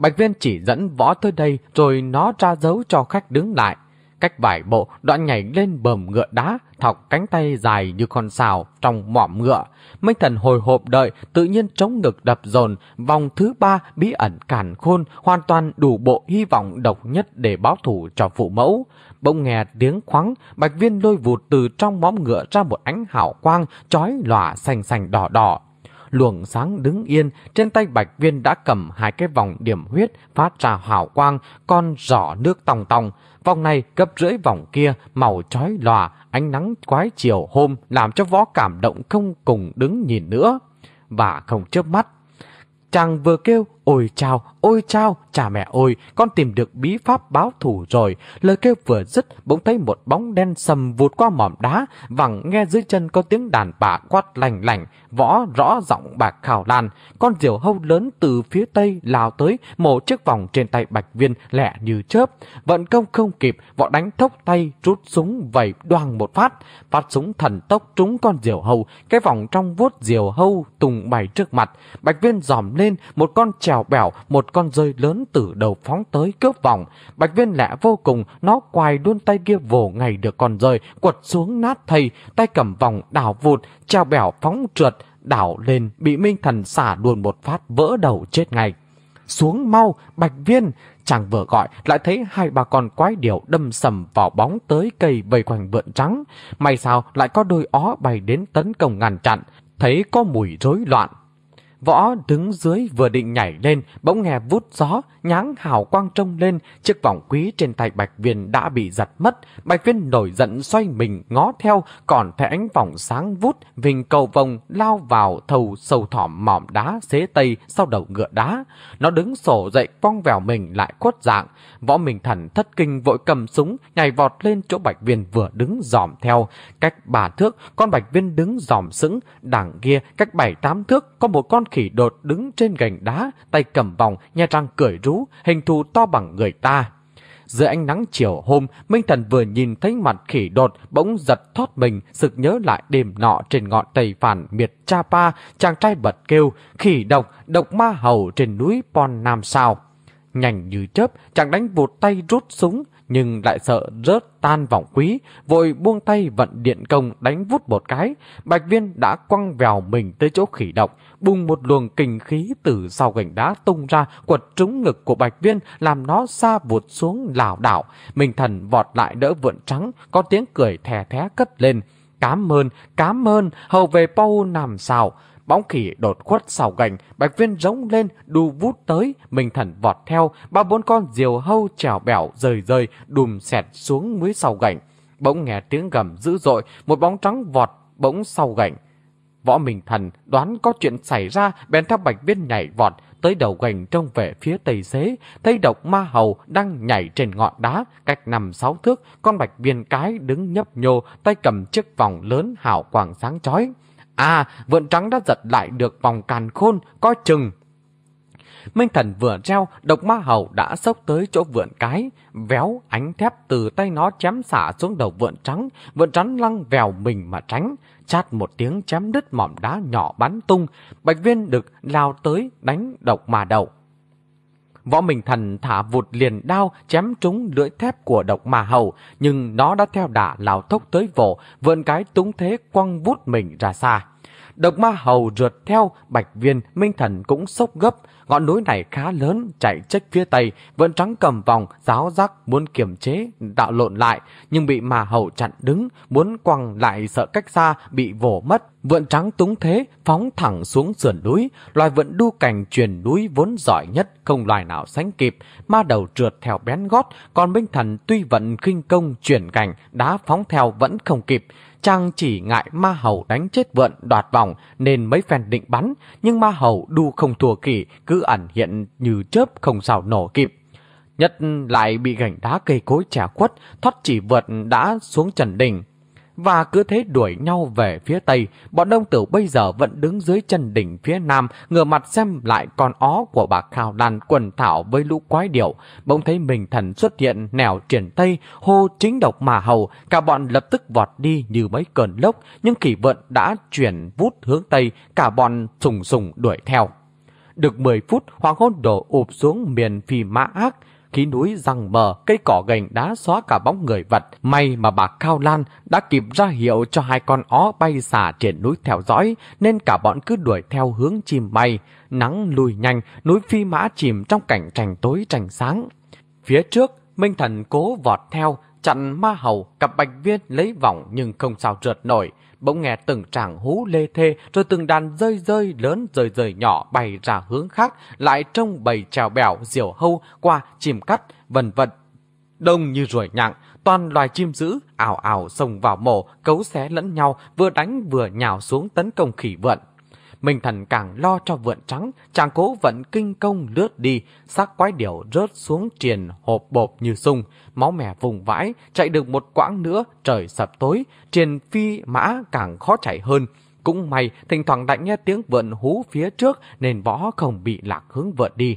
Bạch viên chỉ dẫn võ tới đây rồi nó ra dấu cho khách đứng lại. Cách vài bộ, đoạn nhảy lên bờm ngựa đá, thọc cánh tay dài như con xào trong mỏm ngựa. Minh thần hồi hộp đợi, tự nhiên chống ngực đập dồn vòng thứ ba bí ẩn cản khôn, hoàn toàn đủ bộ hy vọng độc nhất để báo thủ cho phụ mẫu. Bỗng nghe tiếng khoáng, bạch viên lôi vụt từ trong móm ngựa ra một ánh hào quang, chói lòa xanh xanh đỏ đỏ luồng sáng đứng yên, trên tay bạch viên đã cầm hai cái vòng điểm huyết phát ra hào quang, con giỏ nước tòng tòng. Vòng này gấp rưỡi vòng kia, màu chói lòa, ánh nắng quái chiều hôm làm cho võ cảm động không cùng đứng nhìn nữa. Và không chớp mắt. Chàng vừa kêu, Ôi chao, ôi chao, cha mẹ ơi, con tìm được bí pháp báo thủ rồi. Lời kêu vừa dứt, bỗng thấy một bóng đen sầm vụt qua mỏm đá, vẳng nghe dưới chân có tiếng đàn bà quát lành lành, võ rõ giọng bạc khảo đàn. Con diều hâu lớn từ phía tây lao tới, mổ chiếc vòng trên tay bạch viên lẹ như chớp. Vận công không kịp, võ đánh thốc tay, rút súng vẩy đoàng một phát. Phát súng thần tốc trúng con diều hâu, cái vòng trong vuốt diều hâu tùng bày trước mặt. Bạch viên dòm lên, một con trèo bẻo, một con rơi lớn từ đầu phóng tới cướp vòng. Bạch viên lẽ vô cùng, nó quài đuôn tay kia vồ ngày được con rơi, quật xuống nát thầy, tay cầm vòng đảo vụt, trèo bẻo phóng trượt, đảo lên, bị Minh Thần xả luôn một phát vỡ đầu chết ngay. Xuống mau, bạch viên! Chàng vừa gọi, lại thấy hai bà con quái điểu đâm sầm vào bóng tới cây vây quanh vượn trắng. May sao lại có đôi ó bay đến tấn công ngăn chặn, thấy có mùi rối loạn, Võ đứng dưới vừa định nhảy lên, bỗng nghe vút gió, nháng hào quang trông lên, chiếc vòng quý trên tay Bạch Viên đã bị giật mất. Bạch Viên nổi giận xoay mình ngó theo, còn thấy ánh vòng sáng vút, vình cầu vòng lao vào thầu sầu thỏm mỏm đá xế tây sau đầu ngựa đá. Nó đứng sổ dậy quong vèo mình lại khuất dạng. Võ Minh Thần thất kinh vội cầm súng, nhảy vọt lên chỗ Bạch Viên vừa đứng dòm theo. Cách bà thước, con Bạch Viên đứng dòm sững, đằng kia cách bảy tám thước có một con khỉ đột đứng trên gành đá, tay cầm vòng, nha răng cười rú, hình thù to bằng người ta. Dưới ánh nắng chiều hôm, Minh Thần vừa nhìn thấy mặt khỉ đột, bỗng giật thoát mình, sực nhớ lại đêm nọ trên ngọn tây phản miệt Cha Pa, chàng trai bật kêu, khỉ độc, độc ma hầu trên núi Pon Nam Sao. Nhanh như chớp, chàng đánh vụt tay rút súng, nhưng lại sợ rớt tan vòng quý, vội buông tay vận điện công đánh vút một cái. Bạch viên đã quăng vèo mình tới chỗ khỉ độc, bùng một luồng kinh khí từ sau gành đá tung ra quật trúng ngực của bạch viên làm nó xa vụt xuống lảo đảo. Minh thần vọt lại đỡ vượn trắng, có tiếng cười thè thé cất lên. Cám ơn, cám ơn, hầu về Pau nằm sao. Bóng khỉ đột khuất sau gành, bạch viên rống lên, đu vút tới, Minh thần vọt theo, ba bốn con diều hâu trèo bẻo rời rời, đùm xẹt xuống mũi sau gành. Bỗng nghe tiếng gầm dữ dội, một bóng trắng vọt bỗng sau gành. Võ Minh Thần đoán có chuyện xảy ra, bèn theo bạch viên nhảy vọt, tới đầu gành trông về phía tây xế, thấy độc ma hầu đang nhảy trên ngọn đá, cách nằm sáu thước, con bạch viên cái đứng nhấp nhô, tay cầm chiếc vòng lớn hào quang sáng chói. À, vượn trắng đã giật lại được vòng càn khôn, coi chừng. Minh thần vừa treo, độc ma hầu đã sốc tới chỗ vượn cái, véo ánh thép từ tay nó chém xả xuống đầu vượn trắng, vượn trắng lăng vèo mình mà tránh, chát một tiếng chém đứt mỏm đá nhỏ bắn tung, bạch viên được lao tới đánh độc ma đầu. Võ Minh Thần thả vụt liền đao chém trúng lưỡi thép của độc ma hầu, nhưng nó đã theo đả lao thốc tới vỗ, vượn cái túng thế quăng vút mình ra xa. Độc ma hầu rượt theo, bạch viên, minh thần cũng sốc gấp. Ngọn núi này khá lớn, chạy trách phía tây, vẫn trắng cầm vòng, giáo giác muốn kiềm chế, đạo lộn lại, nhưng bị mà hầu chặn đứng, muốn quăng lại sợ cách xa, bị vổ mất. Vượn trắng túng thế, phóng thẳng xuống sườn núi, loài vượn đu cảnh truyền núi vốn giỏi nhất, không loài nào sánh kịp, ma đầu trượt theo bén gót, còn Minh Thần tuy vận khinh công chuyển cảnh, đá phóng theo vẫn không kịp. Chàng chỉ ngại ma hầu đánh chết vượn đoạt vòng nên mấy phen định bắn, nhưng ma hầu đu không thua kỷ, cứ ẩn hiện như chớp không sao nổ kịp. Nhất lại bị gảnh đá cây cối trả quất, thoát chỉ vượt đã xuống trần đỉnh, và cứ thế đuổi nhau về phía tây. Bọn đông tử bây giờ vẫn đứng dưới chân đỉnh phía nam, ngửa mặt xem lại con ó của bà Khao Đan quần thảo với lũ quái điệu. Bỗng thấy mình thần xuất hiện nẻo triển tây, hô chính độc mà hầu, cả bọn lập tức vọt đi như mấy cơn lốc, nhưng kỳ vận đã chuyển vút hướng tây, cả bọn sùng sùng đuổi theo. Được 10 phút, hoàng hôn đổ ụp xuống miền phi mã ác, khí núi răng mờ, cây cỏ gành đá xóa cả bóng người vật. May mà bà Cao Lan đã kịp ra hiệu cho hai con ó bay xả trên núi theo dõi, nên cả bọn cứ đuổi theo hướng chim bay. Nắng lùi nhanh, núi phi mã chìm trong cảnh trành tối trành sáng. Phía trước, Minh Thần cố vọt theo, chặn ma hầu, cặp bạch viên lấy vòng nhưng không sao trượt nổi bỗng nghe từng tràng hú lê thê, rồi từng đàn rơi rơi lớn rơi rơi nhỏ bay ra hướng khác, lại trông bầy trèo bèo, diều hâu, qua chim cắt, vần vật. Đông như ruồi nhặng, toàn loài chim dữ, ảo ảo xông vào mổ, cấu xé lẫn nhau, vừa đánh vừa nhào xuống tấn công khỉ vượn. Minh Thần càng lo cho vượn trắng, chàng cố vận kinh công lướt đi, xác quái điểu rớt xuống triền hộp bộp như sung, máu mẻ vùng vãi, chạy được một quãng nữa, trời sập tối, triền phi mã càng khó chạy hơn. Cũng may, thỉnh thoảng đã nghe tiếng vượn hú phía trước nên võ không bị lạc hướng vượn đi.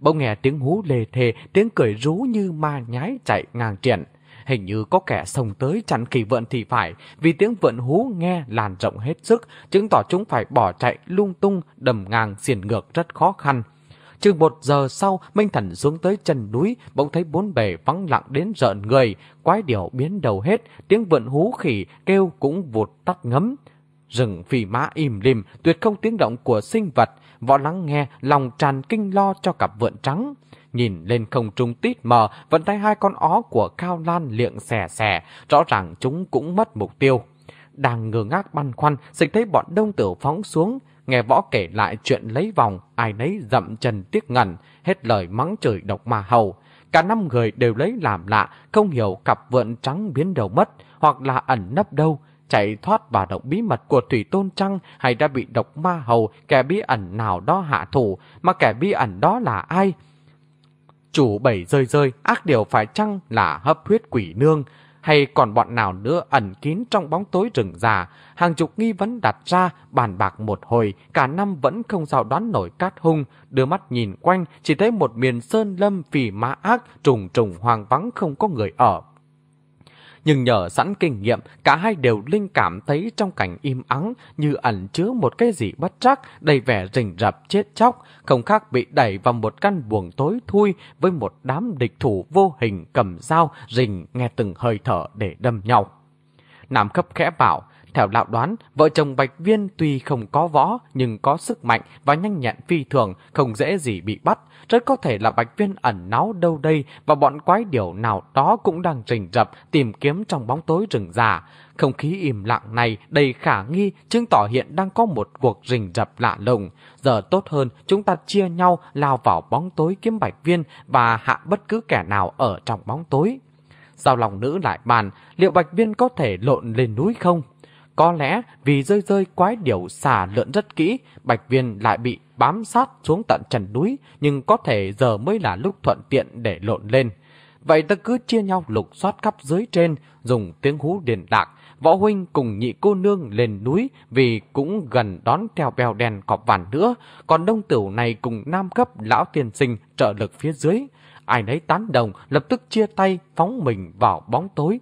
Bỗng nghe tiếng hú lề thề, tiếng cười rú như ma nhái chạy ngang triển. Hình như có kẻ xông tới chặn kỳ vượn thì phải, vì tiếng vượn hú nghe làn rộng hết sức, chứng tỏ chúng phải bỏ chạy lung tung, đầm ngang xiền ngược rất khó khăn. Chừng một giờ sau, Minh Thần xuống tới chân núi, bỗng thấy bốn bề vắng lặng đến rợn người, quái điểu biến đầu hết, tiếng vượn hú khỉ kêu cũng vụt tắt ngấm. Rừng phì mã im lìm, tuyệt không tiếng động của sinh vật, võ lắng nghe, lòng tràn kinh lo cho cặp vượn trắng. Nhìn lên không trung tít mờ, vẫn thấy hai con ó của Cao Lan liệng xẻ xẻ, rõ ràng chúng cũng mất mục tiêu. Đang ngơ ngác băn khoăn, dịch thấy bọn đông tử phóng xuống, nghe võ kể lại chuyện lấy vòng, ai nấy dậm chân tiếc ngẩn, hết lời mắng chửi độc ma hầu. Cả năm người đều lấy làm lạ, không hiểu cặp vượn trắng biến đầu mất, hoặc là ẩn nấp đâu, chạy thoát vào động bí mật của Thủy Tôn Trăng hay đã bị độc ma hầu kẻ bí ẩn nào đó hạ thủ, mà kẻ bí ẩn đó là ai? Chủ bảy rơi rơi, ác điều phải chăng là hấp huyết quỷ nương, hay còn bọn nào nữa ẩn kín trong bóng tối rừng già, hàng chục nghi vấn đặt ra, bàn bạc một hồi, cả năm vẫn không sao đoán nổi cát hung, đưa mắt nhìn quanh, chỉ thấy một miền sơn lâm phì mã ác, trùng trùng hoang vắng không có người ở. Nhưng nhờ sẵn kinh nghiệm, cả hai đều linh cảm thấy trong cảnh im ắng như ẩn chứa một cái gì bất trắc, đầy vẻ rình rập chết chóc, không khác bị đẩy vào một căn buồng tối thui với một đám địch thủ vô hình cầm dao rình nghe từng hơi thở để đâm nhau. Nam cấp khẽ bảo, theo lão đoán, vợ chồng Bạch Viên tuy không có võ nhưng có sức mạnh và nhanh nhẹn phi thường, không dễ gì bị bắt. Rất có thể là Bạch Viên ẩn náu đâu đây và bọn quái điểu nào đó cũng đang rình rập tìm kiếm trong bóng tối rừng già. Không khí im lặng này đầy khả nghi chứng tỏ hiện đang có một cuộc rình rập lạ lùng. Giờ tốt hơn chúng ta chia nhau lao vào bóng tối kiếm Bạch Viên và hạ bất cứ kẻ nào ở trong bóng tối. Giao lòng nữ lại bàn, liệu Bạch Viên có thể lộn lên núi không? Có lẽ vì rơi rơi quái điểu xả lượn rất kỹ, Bạch Viên lại bị bám sát xuống tận trần núi, nhưng có thể giờ mới là lúc thuận tiện để lộn lên. Vậy ta cứ chia nhau lục soát khắp dưới trên, dùng tiếng hú điền lạc, võ huynh cùng nhị cô nương lên núi vì cũng gần đón theo bèo đèn cọp vàn nữa, còn đông tửu này cùng nam cấp lão tiền sinh trợ lực phía dưới. Ai nấy tán đồng, lập tức chia tay phóng mình vào bóng tối,